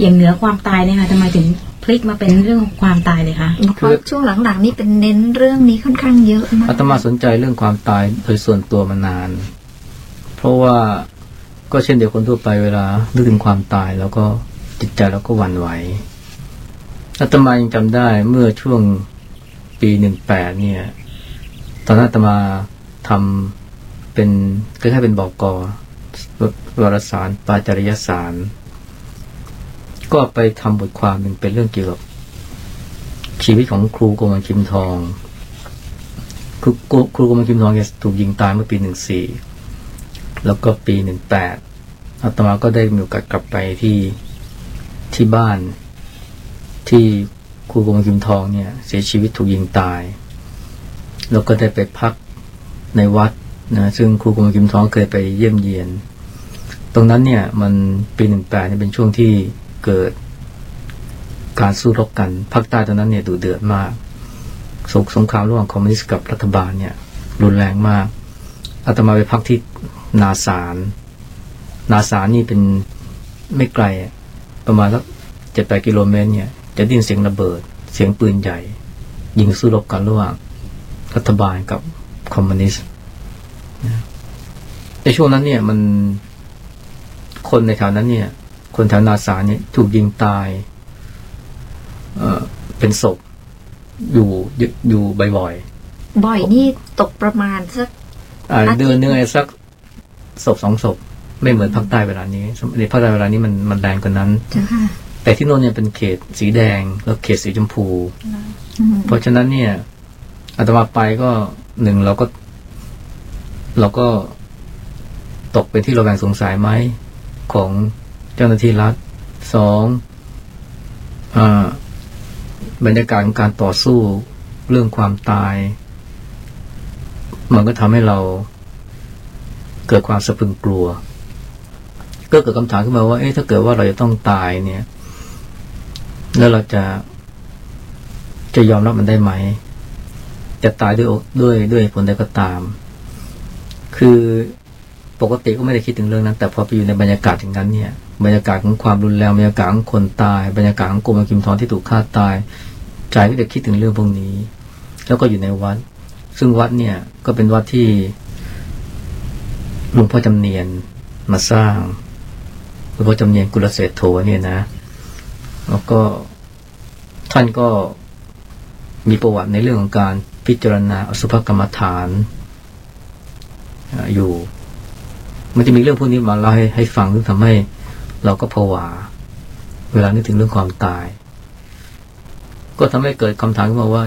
อย่างเหนือความตายเนี่ยค่ะทำไมถึงพลิกมาเป็นเรื่องของความตายเลยคะเพราะช่วงหลังๆนี่เป็นเน้นเรื่องนี้ค่อนข้างเยอะมากอาตมาสนใจเรื่องความตายโดยส่วนตัวมานาน เพราะว่า ก็เช่นเดียวคนทั่วไปเวลานึกถึงความตาย แล้วก็จิตใจเราก็หวั่นไหวอาตมายังจำได้เมื่อช่วงปีหนึ่งแปดเนี่ย ตอนนั้นอาตมาทำเป็นคล้ายๆเป็นบอกกอวารสารปาจริยสาร ก็ไปทำบทความหนึ่งเป็นเรื่องเกี่ยวกับชีวิตของครูโกมันคิมทอง ครูครูครูกรมคิมทองถูกยิงตายเมื่อปีหนึ่งสี่ แล้วก็ปีหนึ่งแปดอาตมาก็ได้มีโอกาสกลับไปที่ที่บ้าน ที่ครูกรมคิมทองเนี่ย เสียชีวิตถูกยิงตาย แล้วก็ได้ไปพักในวัดนะซึ่งครูกรมคิมทองเคยไปเยี่ยมเยียน ตรงนั้นเนี่ยมันปีหนึ่งแปดเนี่ยเป็นช่วงที่เกิดการสู้รบกันภาคใต้ตอนนั้นเนี่ยดุเดือดมากสงสงครามระหว่างคอมมิวนิสต์กับรัฐบาลเนี่ยรุนแรงมาก อาตมาไปพักที่นาสาร นาสารนี่เป็นไม่ไกล ประมาณสักเจ็ดแปดกิโลเมตรเนี่ย จะได้ยินเสียงระเบิด เสียงปืนใหญ่ ยิงสู้รบกันระหว่างรัฐบาลกับคอมมิวนิสต์ในช่วงนั้นเนี่ยมันคนในแถวนั้นเนี่ย คนแถวนาสารเนี่ยถูกยิงตายเเป็นศพอยู่อยู่อยบ่อยบ่อยนี่ตกประมาณสัก เดือนหนึงไอ้สักศพสองศพไม่เหมือนภาคใต้เวลานี้ในภาคใต้เวลานี้มันมันแรงกว่านั้นเจ้าค่ะแต่ที่โน่นเนี่ยเป็นเขตสีแดง แล้วเขตสีชมพูอืมเพราะฉะนั้นเนี่ยอาตมาไปก็หนึ่งเราก็ เราก็ตกเป็นที่ระแวงสงสัยไหมของเจ้าหน้าที่รัฐสองอาบรรยากาศของการต่อสู้เรื่องความตาย มันก็ทำให้เราเกิดความสะพึงกลัว ก็เกิดคำถามขึ้นมาว่า เอ๊ะถ้าเกิดว่าเราจะต้องตายเนี่ย แล้วเราจะจะยอมรับมันได้ไหม จะตายด้วยด้วยด้วยผลใดก็ตาม คือปกติก็ไม่ได้คิดถึงเรื่องนั้น แต่พอไปอยู่ในบรรยากาศอย่างนั้นเนี่ย บรรยากาศของความรุนแรงบรรยากาศของคนตาย บรรยากาศของกรมกิมทองที่ถูกฆ่าตาย ใจก็จะคิดถึงเรื่องพวกนี้ แล้วก็อยู่ในวัด ซึ่งวัดเนี่ยก็เป็นวัดที่หลวงพ่อจำเนียนมาสร้างหลวงพ่อจำเนียนกุลเศรษโธเนี่ยนะ แล้วก็ท่านก็มีประวัติในเรื่องของการพิจารณาอสุภกรรมฐานอยู่ มันจะมีเรื่องพวกนี้มาเล่าให้ให้ฟังซึ่งทำให้เราก็ผวา เวลานึกถึงเรื่องความตาย ก็ทำให้เกิดคำถามขึ้นมาว่า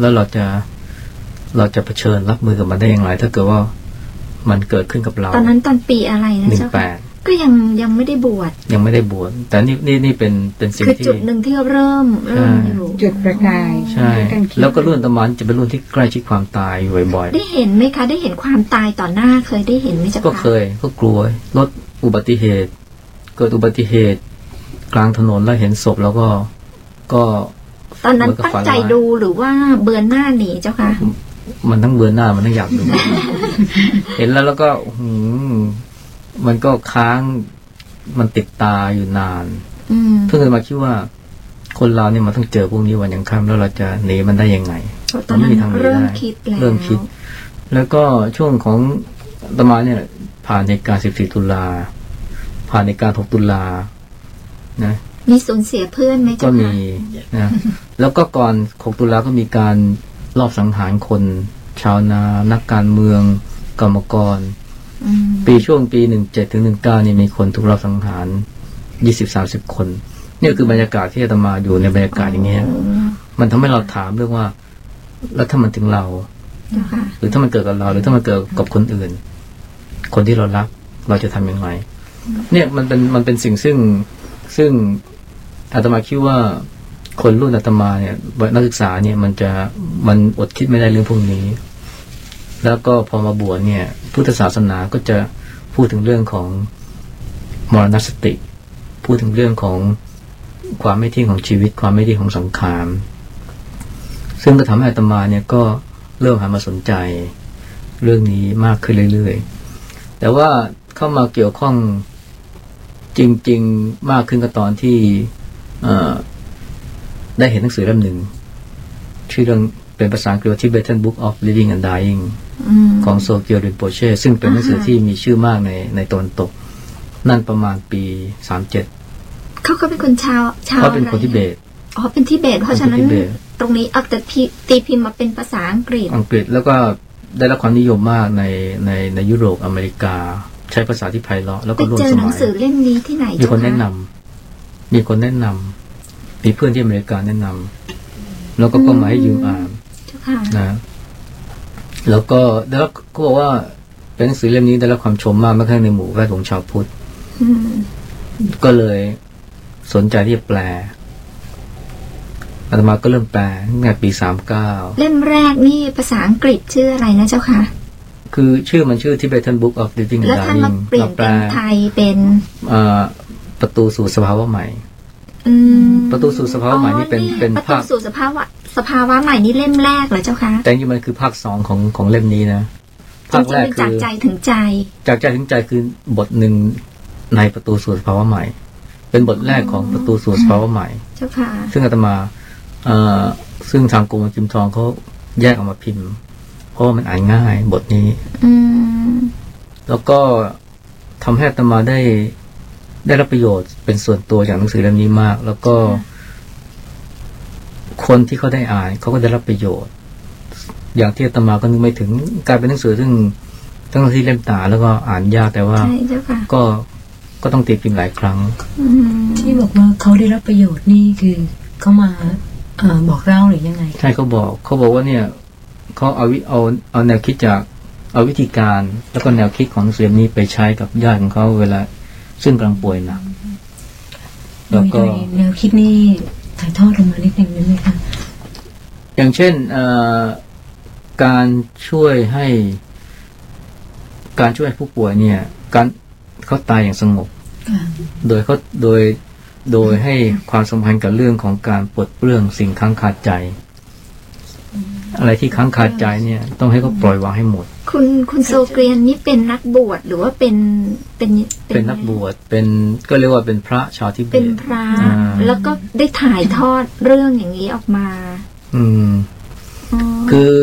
แล้วเราจะ เราจะเผชิญรับมือกับมันได้อย่างไร ถ้าเกิดว่ามันเกิดขึ้นกับเรา ตอนนั้นตอนปีอะไรนะหนึ่งเจ้าแปค่ะดก็ยังยังไม่ได้บวชยังไม่ได้บวชแต่นี่นี่นี่เป็นเป็นสิ่งคือที่จุดหนึ่งที่เริ่มเริ่มอยู่จุดประกายใช่การคิดแล้วก็รุ่นอาตมาจะเป็นรุ่นที่ใกล้ชิดความตายอยู่บ่อยได้เห็นไหมคะ ได้เห็นความตายต่อหน้าเคยได้เห็นไหมเจ้าๆก็ค่ะเคยก็กลัวรถอุบัติเหตุ เกิดอุบัติเหตุ กลางถนนแล้วเห็นศพแล้วก็ก็ ตอนนั้นมันก็ตั้งฝันใจร้ายดูหรือว่าเบือนหน้าหนีเจ้าค่ะ มันทั้งเบือนหน้ามันทั้งอยากดู เห็นแล้วแล้วก็หืมมันก็ค้างมันติดตาอยู่นานอืมเพิ่งเคยมาคิดว่า คนเราเนี่ยมันต้องเจอพวกนี้วันยังค่ำแล้วเราจะหนีมันได้ยังไงตอนนั้นมันไม่มีทางหนีเริ่มได้คิดแล้วเริ่มคิด แล้วก็ช่วงของอาตมาเนี่ย ผ่านในการ14ตุลา ผ่านในการ6ตุลา นะมีสูญเสียเพื่อนไหมก็เจ้ามีค่ะนะแล้วก็ก่อน6ตุลาก็มีการ รอบสังหารคน ชาวนา นักการเมือง กรรมกรอืมปีช่วงปี17ถึง19นี่มีคนถูกรอบสังหาร20-30คนนี่คือบรรยากาศที่อาตมาอยู่ในบรรยากาศอย่างเงี้ย มันทำให้เราถามเรื่องว่า แล้วถ้ามันถึงเราเจ้าค่ะหรือถ้ามันเกิดกับเรา หรือถ้ามันเกิดกับคนอื่น คนที่เรารัก เราจะทำยังไงเนี่ยมันเป็นมันเป็นสิ่งซึ่งซึ่งอาตมาคิดว่า คนรุ่นอาตมาเนี่ยนักศึกษาเนี่ยมันจะมันอดคิดไม่ได้เรื่องพวกนี้ แล้วก็พอมาบวชเนี่ย พุทธศาสนาก็จะพูดถึงเรื่องของมรณสติ พูดถึงเรื่องของความไม่เที่ยงของชีวิต ความไม่เที่ยงของสังขารซึ่งก็ทำให้อาตมาเนี่ยก็เริ่มหันมาสนใจเรื่องนี้มากขึ้นเรื่อยๆ แต่ว่าเข้ามาเกี่ยวข้องจริง ๆ มากขึ้นก็ตอนที่เอ่อ ได้เห็นหนังสือเล่มหนึ่งชื่อเรื่องเป็นภาษาอังกฤษว่า Tibetan Book of Living and Dying อืมของโซเกียวรินโปเช่ซึ่งเป็นหนังสือที่มีชื่อมากในในตะวันตก นั่นประมาณปีสามเจ็ดเขาก็เป็นคนชาวชาวเขาเป็นคนอะไรทิเบตอ๋อเป็นทิเบต เพราะฉะนั้นเป็นทิเบตตรงนี้เอาแต่พิตีพิมพ์มาเป็นภาษาอังกฤษ อังกฤษแล้วก็ได้รับความนิยมมากในในในยุโรปอเมริกา ใช้ภาษาที่ไพเราะแล้วไปก็ร่วมเจอสหนัมังยสือเล่มนี้ที่ไหนมีคนเจ้าแนะนำมีคนแนะนำ มีเพื่อนที่อเมริกาแนะนำแล้วก็ก็มาให้ยืมอ่านเจ้าค่ะนะแล้วก็ได้รับก็บอกว่าเป็นหนังสือเล่มนี้ได้รับความชมมากแม้กระทั่งในหมู่แวดวงชาวพุทธอืมก็เลยสนใจที่จะแปลอาตมาก็เริ่มแปลตั้งแต่ปีสามเก้าเล่มแรกนี่ภาษาอังกฤษชื่ออะไรนะเจ้าค่ะ คือชื่อมันชื่อ Tibetan Book of Living and แล้วท่านมา Dying เปลี่ยนแปลเป็นไทยเป็นเอ่อประตูสู่สภาวะใหม่ อืมประตูสู่สภาวะใหม่นี่เป็นอ๋อเป็นประตูภาคสู่สภาวะสภาวะใหม่นี่เล่มแรกเหรอเจ้าคะแต่จริงๆมันคือภาคสองของของเล่มนี้นะจภาคริงแรๆกเป็นคืจากอใจถึงใจ จากใจถึงใจคือบทหนึ่งในประตูสู่สภาวะใหม่ เป็นบทแรกของประตูสู่สภาวะใหม่ เจ้าค่ะ ซึ่งอาตมาเอ่อซึ่งทางกรมจิมทองเขาแยกออกมาพิมพ์ เพราะว่ามันอ่านง่ายบทนี้ อืมแล้วก็ทำให้อาตมาได้ ได้รับประโยชน์เป็นส่วนตัวจากหนังสือเล่มนี้มาก แล้วก็ คนที่เขาได้อ่านเขาก็ได้รับประโยชน์ อย่างที่อาตมาก็นึกไม่ถึงกลายเป็นหนังสือซึ่งทั้งที่เล่มตาแล้วก็อ่านยากแต่ว่าใช่เจ้าค่ะก็ก็ต้องตีพิมพ์หลายครั้งอืมที่บอกว่าเขาได้รับประโยชน์นี่คือเขามาเออบอกเล่าหรือยังไง ใช่เขาบอกเขาบอกว่าเนี่ยเขาเอาวิเอาเอาแนวคิดจากเอาวิธีการแล้วก็แนวคิดของหนังสือเล่มนี้ไปใช้กับญาติของเขาเวลา ซึ่งกำลังป่วยหนักโดแล้วยก็โดยแนวคิดนี่ถ่ายทอดลงมานิดนึงได้ไหมคะอย่างเช่นเอ่อการช่วยให้ การช่วยผู้ป่วยเนี่ย การเขาตายอย่างสงบค่ะโดยเขาโดยโดยให้ความสำคัญกับเรื่องของการปลดเปลื้องสิ่งค้างคาใจ อะไรที่ค้างคาใจเนี่ย ต้องให้เขาปล่อยวางให้หมด คุณคุณโซเกรียนนี่เป็นนักบวชหรือว่าเป็นเป็นเป็นนักบวชเป็นก็เรียกว่าเป็นพระชาวทิเบเป็นตพระอ่าแล้วก็ได้ถ่ายทอดเรื่องอย่างนี้ออกมา อืมอ๋อคือ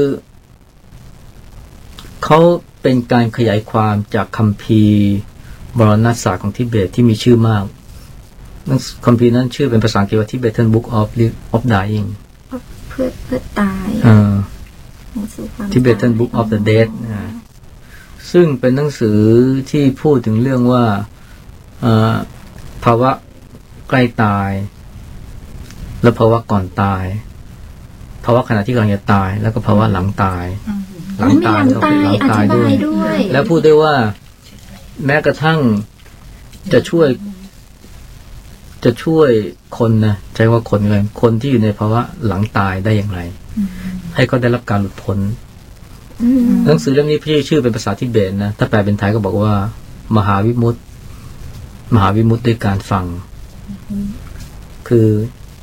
เขาเป็นการขยายความจากคัมภีร์บรณศาสตร์ของทิเบตที่มีชื่อมากหนังสือคัมภีร์นั้นชื่อเป็นภาษาอังกฤษว่า Tibetan Book of Li- of Dying เพื่อเพื่อตายอ่าสู่ความ Tibetan ตาย Book of the Dead นะซึ่งเป็นหนังสือที่พูดถึงเรื่องว่าเอ่อภาวะใกล้ตาย และภาวะก่อนตาย ภาวะขณะที่กำลังจะตาย แล้วก็ภาวะหลังตาย หลังมีตายหลังตายหลังอตายธิด้บาวยยด้วย แล้วพูดได้ว่า แม้กระทั่งจะช่วย จะช่วยคนนะใช้ว่าคนเลยคนที่อยู่ในภาวะหลังตายได้อย่างไร ให้เขาได้รับการหลุดพ้นอืมหนังสือเล่มนี้พี่ชื่อเป็นภาษาทิเบตนะถ้าแปลเป็นไทยก็บอกว่า มหาวิมุตติมหาวิมุตติด้วยการฟัง คือ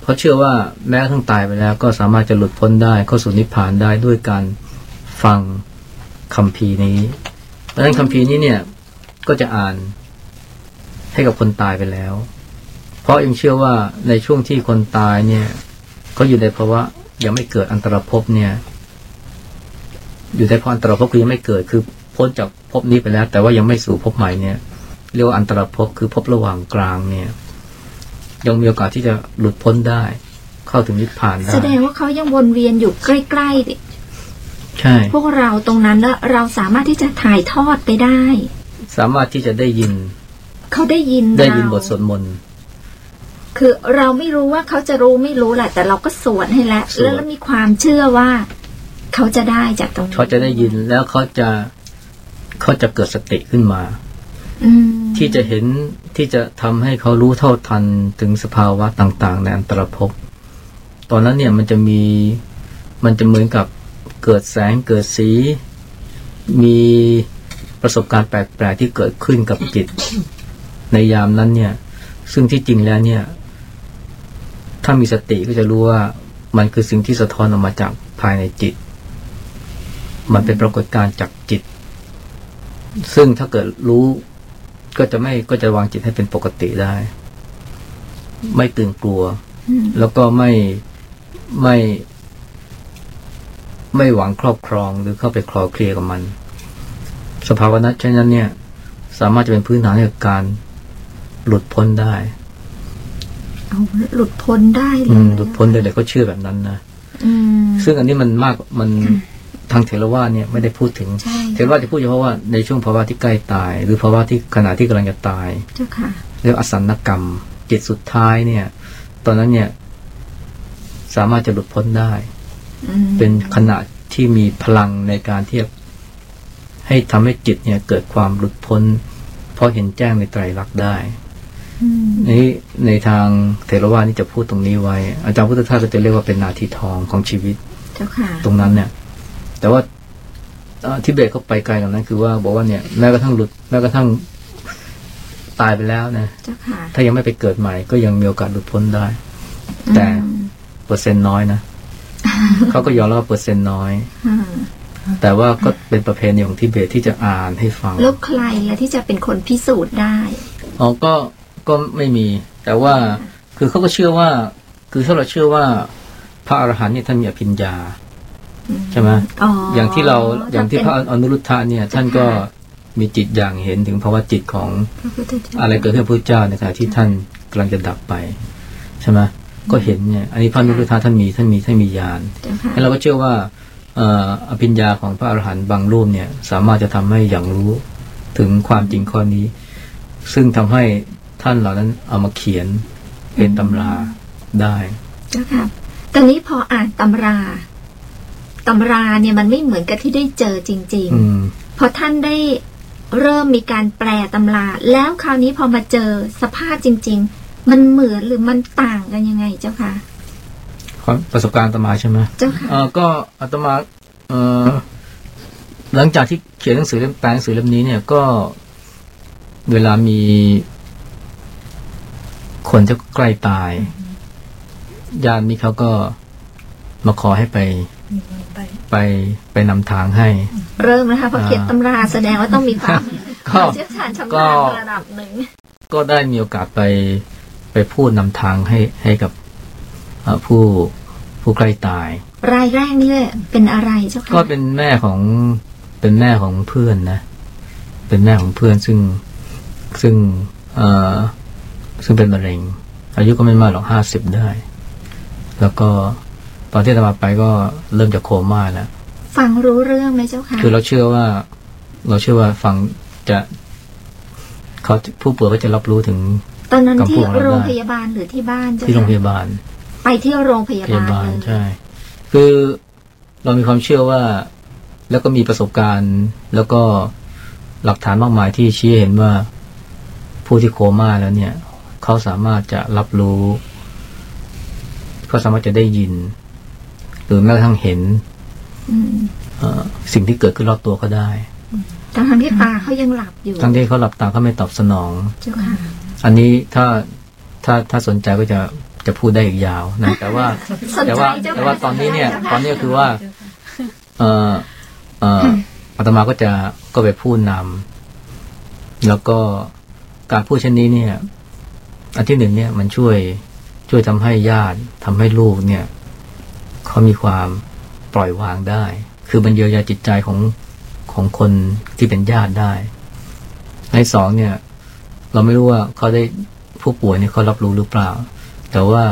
เขาเชื่อว่าแม้กระทั่งตายไปแล้ว ก็สามารถจะหลุดพ้นได้เข้าสู่นิพพานได้ด้วยการฟังคัมภีร์นี้เพราะฉะนั้นคัมภีร์นี้เนี่ย ก็จะอ่านให้กับคนตายไปแล้วเพ ราะยังเชื่อว่าในช่วงที่คนตายเนี่ยเขาอยู่ในภาวะยังไม่เกิดอันตรภพเนี่ย อยู่ในภาวะอันตรภพคือยังไม่เกิด คือพ้นจากภพนี้ไปแล้ว แต่ว่ายังไม่สู่ภพใหม่เนี่ย เรียกว่าอันตรภพคือภพระหว่างกลางเนี่ย ยังมีโอกาสที่จะหลุดพ้นได้ เข้าถึงนิพพานได้แสดงว่าเขายังวนเวียนอยู่ใกล้ๆดิใช่พวกเราตรงนั้นแล้วเราสามารถที่จะถ่ายทอดไปได้ สามารถที่จะได้ยิน เขาได้ยินได้ยินเราบทสวดมนต์ คือเราไม่รู้ว่าเขาจะรู้ไม่รู้แหละแต่เราก็สวดให้แล้วสวดแล้วเรามีความเชื่อว่า เขาจะได้จากตรงนี้เขาจะได้ยินแล้วเขาจะเขาจะเกิดสติขึ้นมาอืมที่จะเห็นที่จะทำให้เขารู้เท่าทันถึงสภาวะต่าง ๆ ในอันตรภพตอนนั้นเนี่ยมันจะมีมันจะเหมือนกับเกิดแสงเกิดสี มีประสบการณ์แปลก ๆ ที่เกิดขึ้นกับจิต ในยามนั้นเนี่ย ซึ่งที่จริงแล้วเนี่ย ถ้ามีสติก็จะรู้ว่ามันคือสิ่งที่สะท้อนออกมาจากภายในจิต มันเป็นปรากฏการณ์จากจิต ซึ่งถ้าเกิดรู้ก็จะไม่ก็จะวางจิตให้เป็นปกติได้ ไม่ตื่นกลัวอืมแล้วก็ไม่ไม่ ไม่หวังครอบครองหรือเข้าไปคลอเคลียร์กับมัน สภาวะนั้นเช่นนั้นเนี่ย สามารถจะเป็นพื้นฐานในการหลุดพ้นได้ เอาหลุดพ้นได้เลอืยมหลุดพ้นได้เลยเขาเชื่อแบบนั้นนะอืม ซึ่งอันนี้มันมากมันทางเทรวาสเนี่ยไม่ได้พูดถึง ใช่ เทรวาสจะพูดเฉพาะว่าในช่วงภาวะที่ใกล้ตาย หรือภาวะที่ขณะที่กำลังจะตาย เจ้าค่ะ เรียกอสันนกรรม จิตสุดท้ายเนี่ย ตอนนั้นเนี่ย สามารถจะหลุดพ้นได้ อืมเป็นขณะที่มีพลังในการที่จะให้ทำให้จิตเนี่ย เกิดความหลุดพ้น เพราะเห็นแจ้งในไตรลักษณ์ได้อืม นี้ในทางเทรวาสนี่จะพูดตรงนี้ไว้ อาจารย์พุทธทาสก็จะเรียกว่าเป็นนาทีทองของชีวิตเจ้าค่ะตรงนั้นเนี่ย แต่ว่าเอ่อทิเบตเขาไปไกลกว่านั้น คือว่าบอกว่าเนี่ยแม้กระทั่งหลุดแม้กระทั่งตายไปแล้วนะเจ้าค่ะถ้ายังไม่ไปเกิดใหม่ ก็ยังมีโอกาสหลุดพ้นได้ แต่อืมเปอร์เซ็นต์น้อยนะเขาก็ยอมรับว่าเปอร์เซ็นต์น้อยอืมแต่ว่าก็เป็นประเพณีของทิเบตที่จะอ่านให้ฟังแล้วใครล่ะที่จะเป็นคนพิสูจน์ได้อ๋อก็ ก็ไม่มี แต่ว่าคือเขาก็เชื่อว่า คือถ้าเราเชื่อว่า พระอรหันต์เนี่ยท่านมีอภิญญาใช่ไหมอ๋อออย่างที่เราอย่างที่พระเป็นอนุรุทธะเนี่ย ท่านก็มีจิตอย่างเห็นถึงภาวะจิตของพระพุทธเจ้าอะไรเกิดขึ้นกับพระเจ้าในขณะที่ท่านกำลังจะดับไปใช่ไหมก็เห็นเนี่ย อันนี้พระอนุรุทธะท่านมีท่านมีท่านมีญาณเจ้าค่ะแล้วเราก็เชื่อว่าเอ่ออภิญญาของพระอรหันต์บางรูปเนี่ย สามารถจะทำให้อย่างรู้ถึงความจริงข้อนี้ ซึ่งทำให้ ท่านเหล่านั้นเอามาเขียนเป็นตำราได้เจ้าค่ะตอนนี้พออ่านตำราตำราเนี่ยมันไม่เหมือนกับที่ได้เจอจริงอืมๆพอท่านได้เริ่มมีการแปลตำรา แล้วคราวนี้พอมาเจอสภาพจริง ๆ มันเหมือนหรือมันต่างกันยังไงเจ้าค่ะความประสบการณ์อาตมาใช่ไหมเจ้าค่ะเออก็อาตมาเออหลังจากที่เขียนหนังสือเล่มแปลหนังสือเล่มนี้เนี่ยก็เวลามี คนจะใกล้ตายญาติมิตรเขาก็มาขอให้ไปไปไปนำทางให้ เริ่มนะคะพอเขียนตำราแสดงว่าต้องมีความก็ความเชี่ยวชาญชำก็นาญระดับหนึ่งก็ได้มีโอกาสไปไปพูดนำทางให้ให้กับเอ่อผู้ผู้ใกล้ตาย รายแรกนี่เป็นอะไรเจ้าค่ะก็เป็นแม่ของเป็นแม่ของเพื่อนนะ เป็นแม่ของเพื่อนซึ่งซึ่งเอ่อ ซึ่งเป็นมะเร็ง อายุก็ไม่มากหรอกห้าสิบได้ แล้วก็ตอนที่อาตมาไปก็เริ่มจะโคม่าแล้วฟังรู้เรื่องไหมเจ้าค่ะคือเราเชื่อว่า เราเชื่อว่าฟังจะเขาผู้ป่วยก็จะรับรู้ถึง ตอนนั้นกำพูที่ดเราได้โรงพยาบาลหรือที่บ้านเจ้าที่โรงพค่ะยาบาล ไปที่โรงพยาพยาบาลบาลเลยใช่ คือเรามีความเชื่อว่า แล้วก็มีประสบการณ์ แล้วก็หลักฐานมากมายที่ชี้เห็นว่าผู้ที่โคม่าแล้วเนี่ย เขาสามารถจะรับรู้เขาสามารถจะได้ยิน หรือแม้กระทั่งเห็นอืมเอ่อสิ่งที่เกิดขึ้นรอบตัวเขาได้ทั้งๆที่ตาเขายังหลับอยู่ ทั้งที่เขาหลับตาเขาไม่ตอบสนองเจ้าค่ะอันนี้ถ้าถ้าถ้าสนใจก็จะจะพูดได้อีกยาวนะแต่ว่าสนแต่ใจว่าเจ้าแต่ค่ะว่าตอนนี้เนี่ยสใจตอนนี้คือว่า เอ่อเอ่ออาตมาก็จะก็ไปพูดนำแล้วก็การพูดเช่นนี้เนี่ย อันที่หนึ่งเนี่ยมันช่วยช่วยทำให้ญาติทำให้ลูกเนี่ยเขามีความปล่อยวางได้ คือมันเยียวยาจิตใจของของคนที่เป็นญาติได้ในสองเนี่ย เราไม่รู้ว่าเขาได้ผู้ป่วยเนี่ยเขารับรู้หรือเปล่า แต่ว่า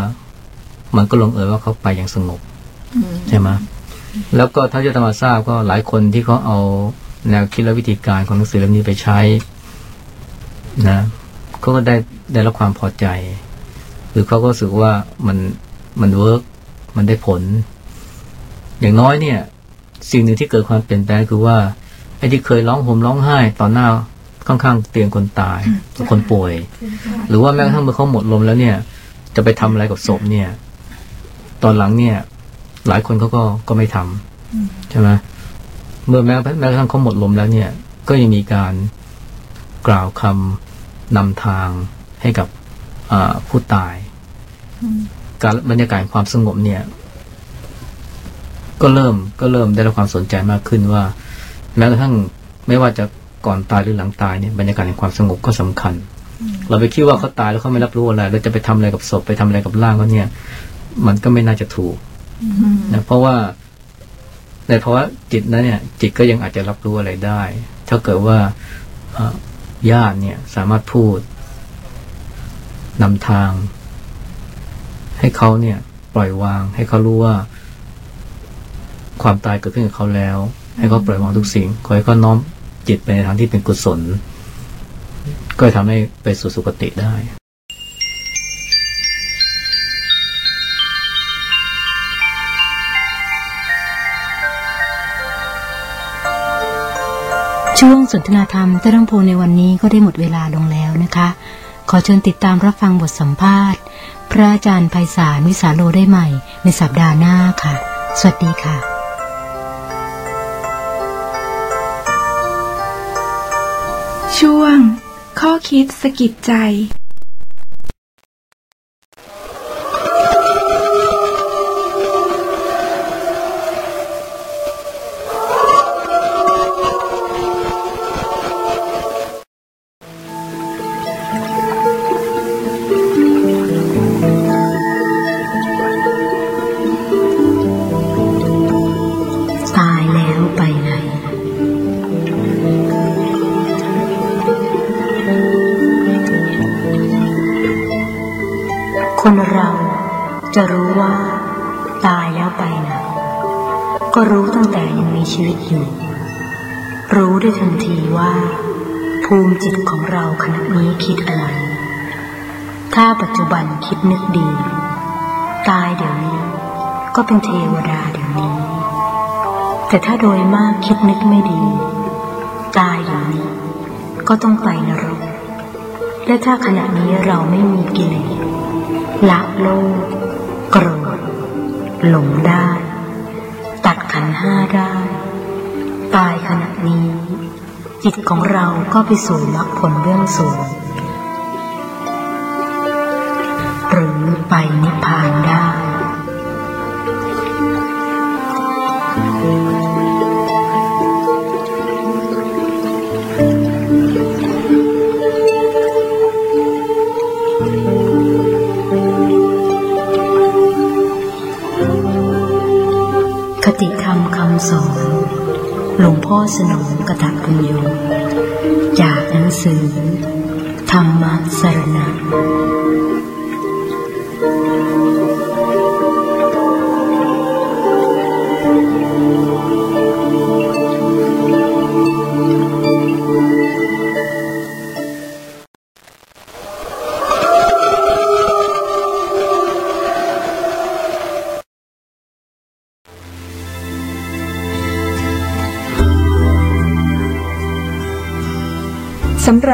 มันก็ลงเอยว่าเขาไปอย่างสงบใช่ไหมแล้วก็ถ้าจะตมาทราบก็หลายคนที่เขาเอาแนวคิดและวิธีการของหนังสือเล่มนี้ไปใช้นะ เขาก็ได้ได้รับความพอใจหรือเขาก็รู้สึกว่ามันมัน work มันได้ผล อย่างน้อยเนี่ย สิ่งหนึ่งที่เกิดความเปลี่ยนแปลงคือว่าไอ้ที่เคยร้องห่มร้องไห้ต่อหน้าข้างๆเตียงคนตายคนป่วย หรือว่าแม้กระทั่งเมื่อเขาหมดลมแล้วเนี่ย จะไปทำอะไรกับศพเนี่ย ตอนหลังเนี่ย หลายคนเขาก็ก็ไม่ทำใช่ไหมเมื่อแม้แม้กระทั่งเขาหมดลมแล้วเนี่ย ก็ยังมีการกล่าวคำ นำทางให้กับอ่าผู้ตาย การบรรยากาศความสงบเนี่ย ก็เริ่มก็เริ่มได้รับความสนใจมากขึ้นว่า แม้กระทั่งไม่ว่าจะก่อนตายหรือหลังตายเนี่ยบรรยากาศแห่งความสงบก็สำคัญ เราไปคิดว่าเขาตายแล้วเขาไม่รับรู้อะไรแล้วจะไปทำอะไรกับศพไปทำอะไรกับร่างเขาเนี่ย มันก็ไม่น่าจะถูกนะเพราะว่าในภาวะจิตนั้นเนี่ย จิตก็ยังอาจจะรับรู้อะไรได้ ถ้าเกิดว่าเอ่อ ญาติเนี่ยสามารถพูดนำทาง ให้เขาเนี่ยปล่อยวาง ให้เขารู้ว่า ความตายเกิดขึ้นกับเขาแล้ว ให้เขาปล่อยวางทุกสิ่งขอให้เขาน้อมจิตไปในทางที่เป็นกุศล ก็จะทำให้ไปสู่สุคติได้ นทนาธรรมเต้นโพในวันนี้ก็ได้หมดเวลาลงแล้วนะคะ ขอเชิญติดตามรับฟังบทสัมภาษณ์ พระอาจารย์ไพศาลวิสาโลได้ใหม่ ในสัปดาห์หน้าค่ะ สวัสดีค่ะช่วง ข้อคิดสะกิดใจ เราขณะนี้คิดอะไร ถ้าปัจจุบันคิดนึกดี ตายเดี๋ยวนี้ ก็เป็นเทวดาเดี๋ยวนี้ แต่ถ้าโดยมากคิดนึกไม่ดี ตายเดี๋ยวนี้ ก็ต้องไปนรก และถ้าขณะนี้เราไม่มีกิเลสละโลภโกรธหลงได้ ของเราก็ไปสู่มรรคผลเบื้องสูง หรือไปนิพพานได้คติธรรมคำสอน หลวงพ่อสนองกตะปุญโยจากหนังสือ ธรรมสรณะ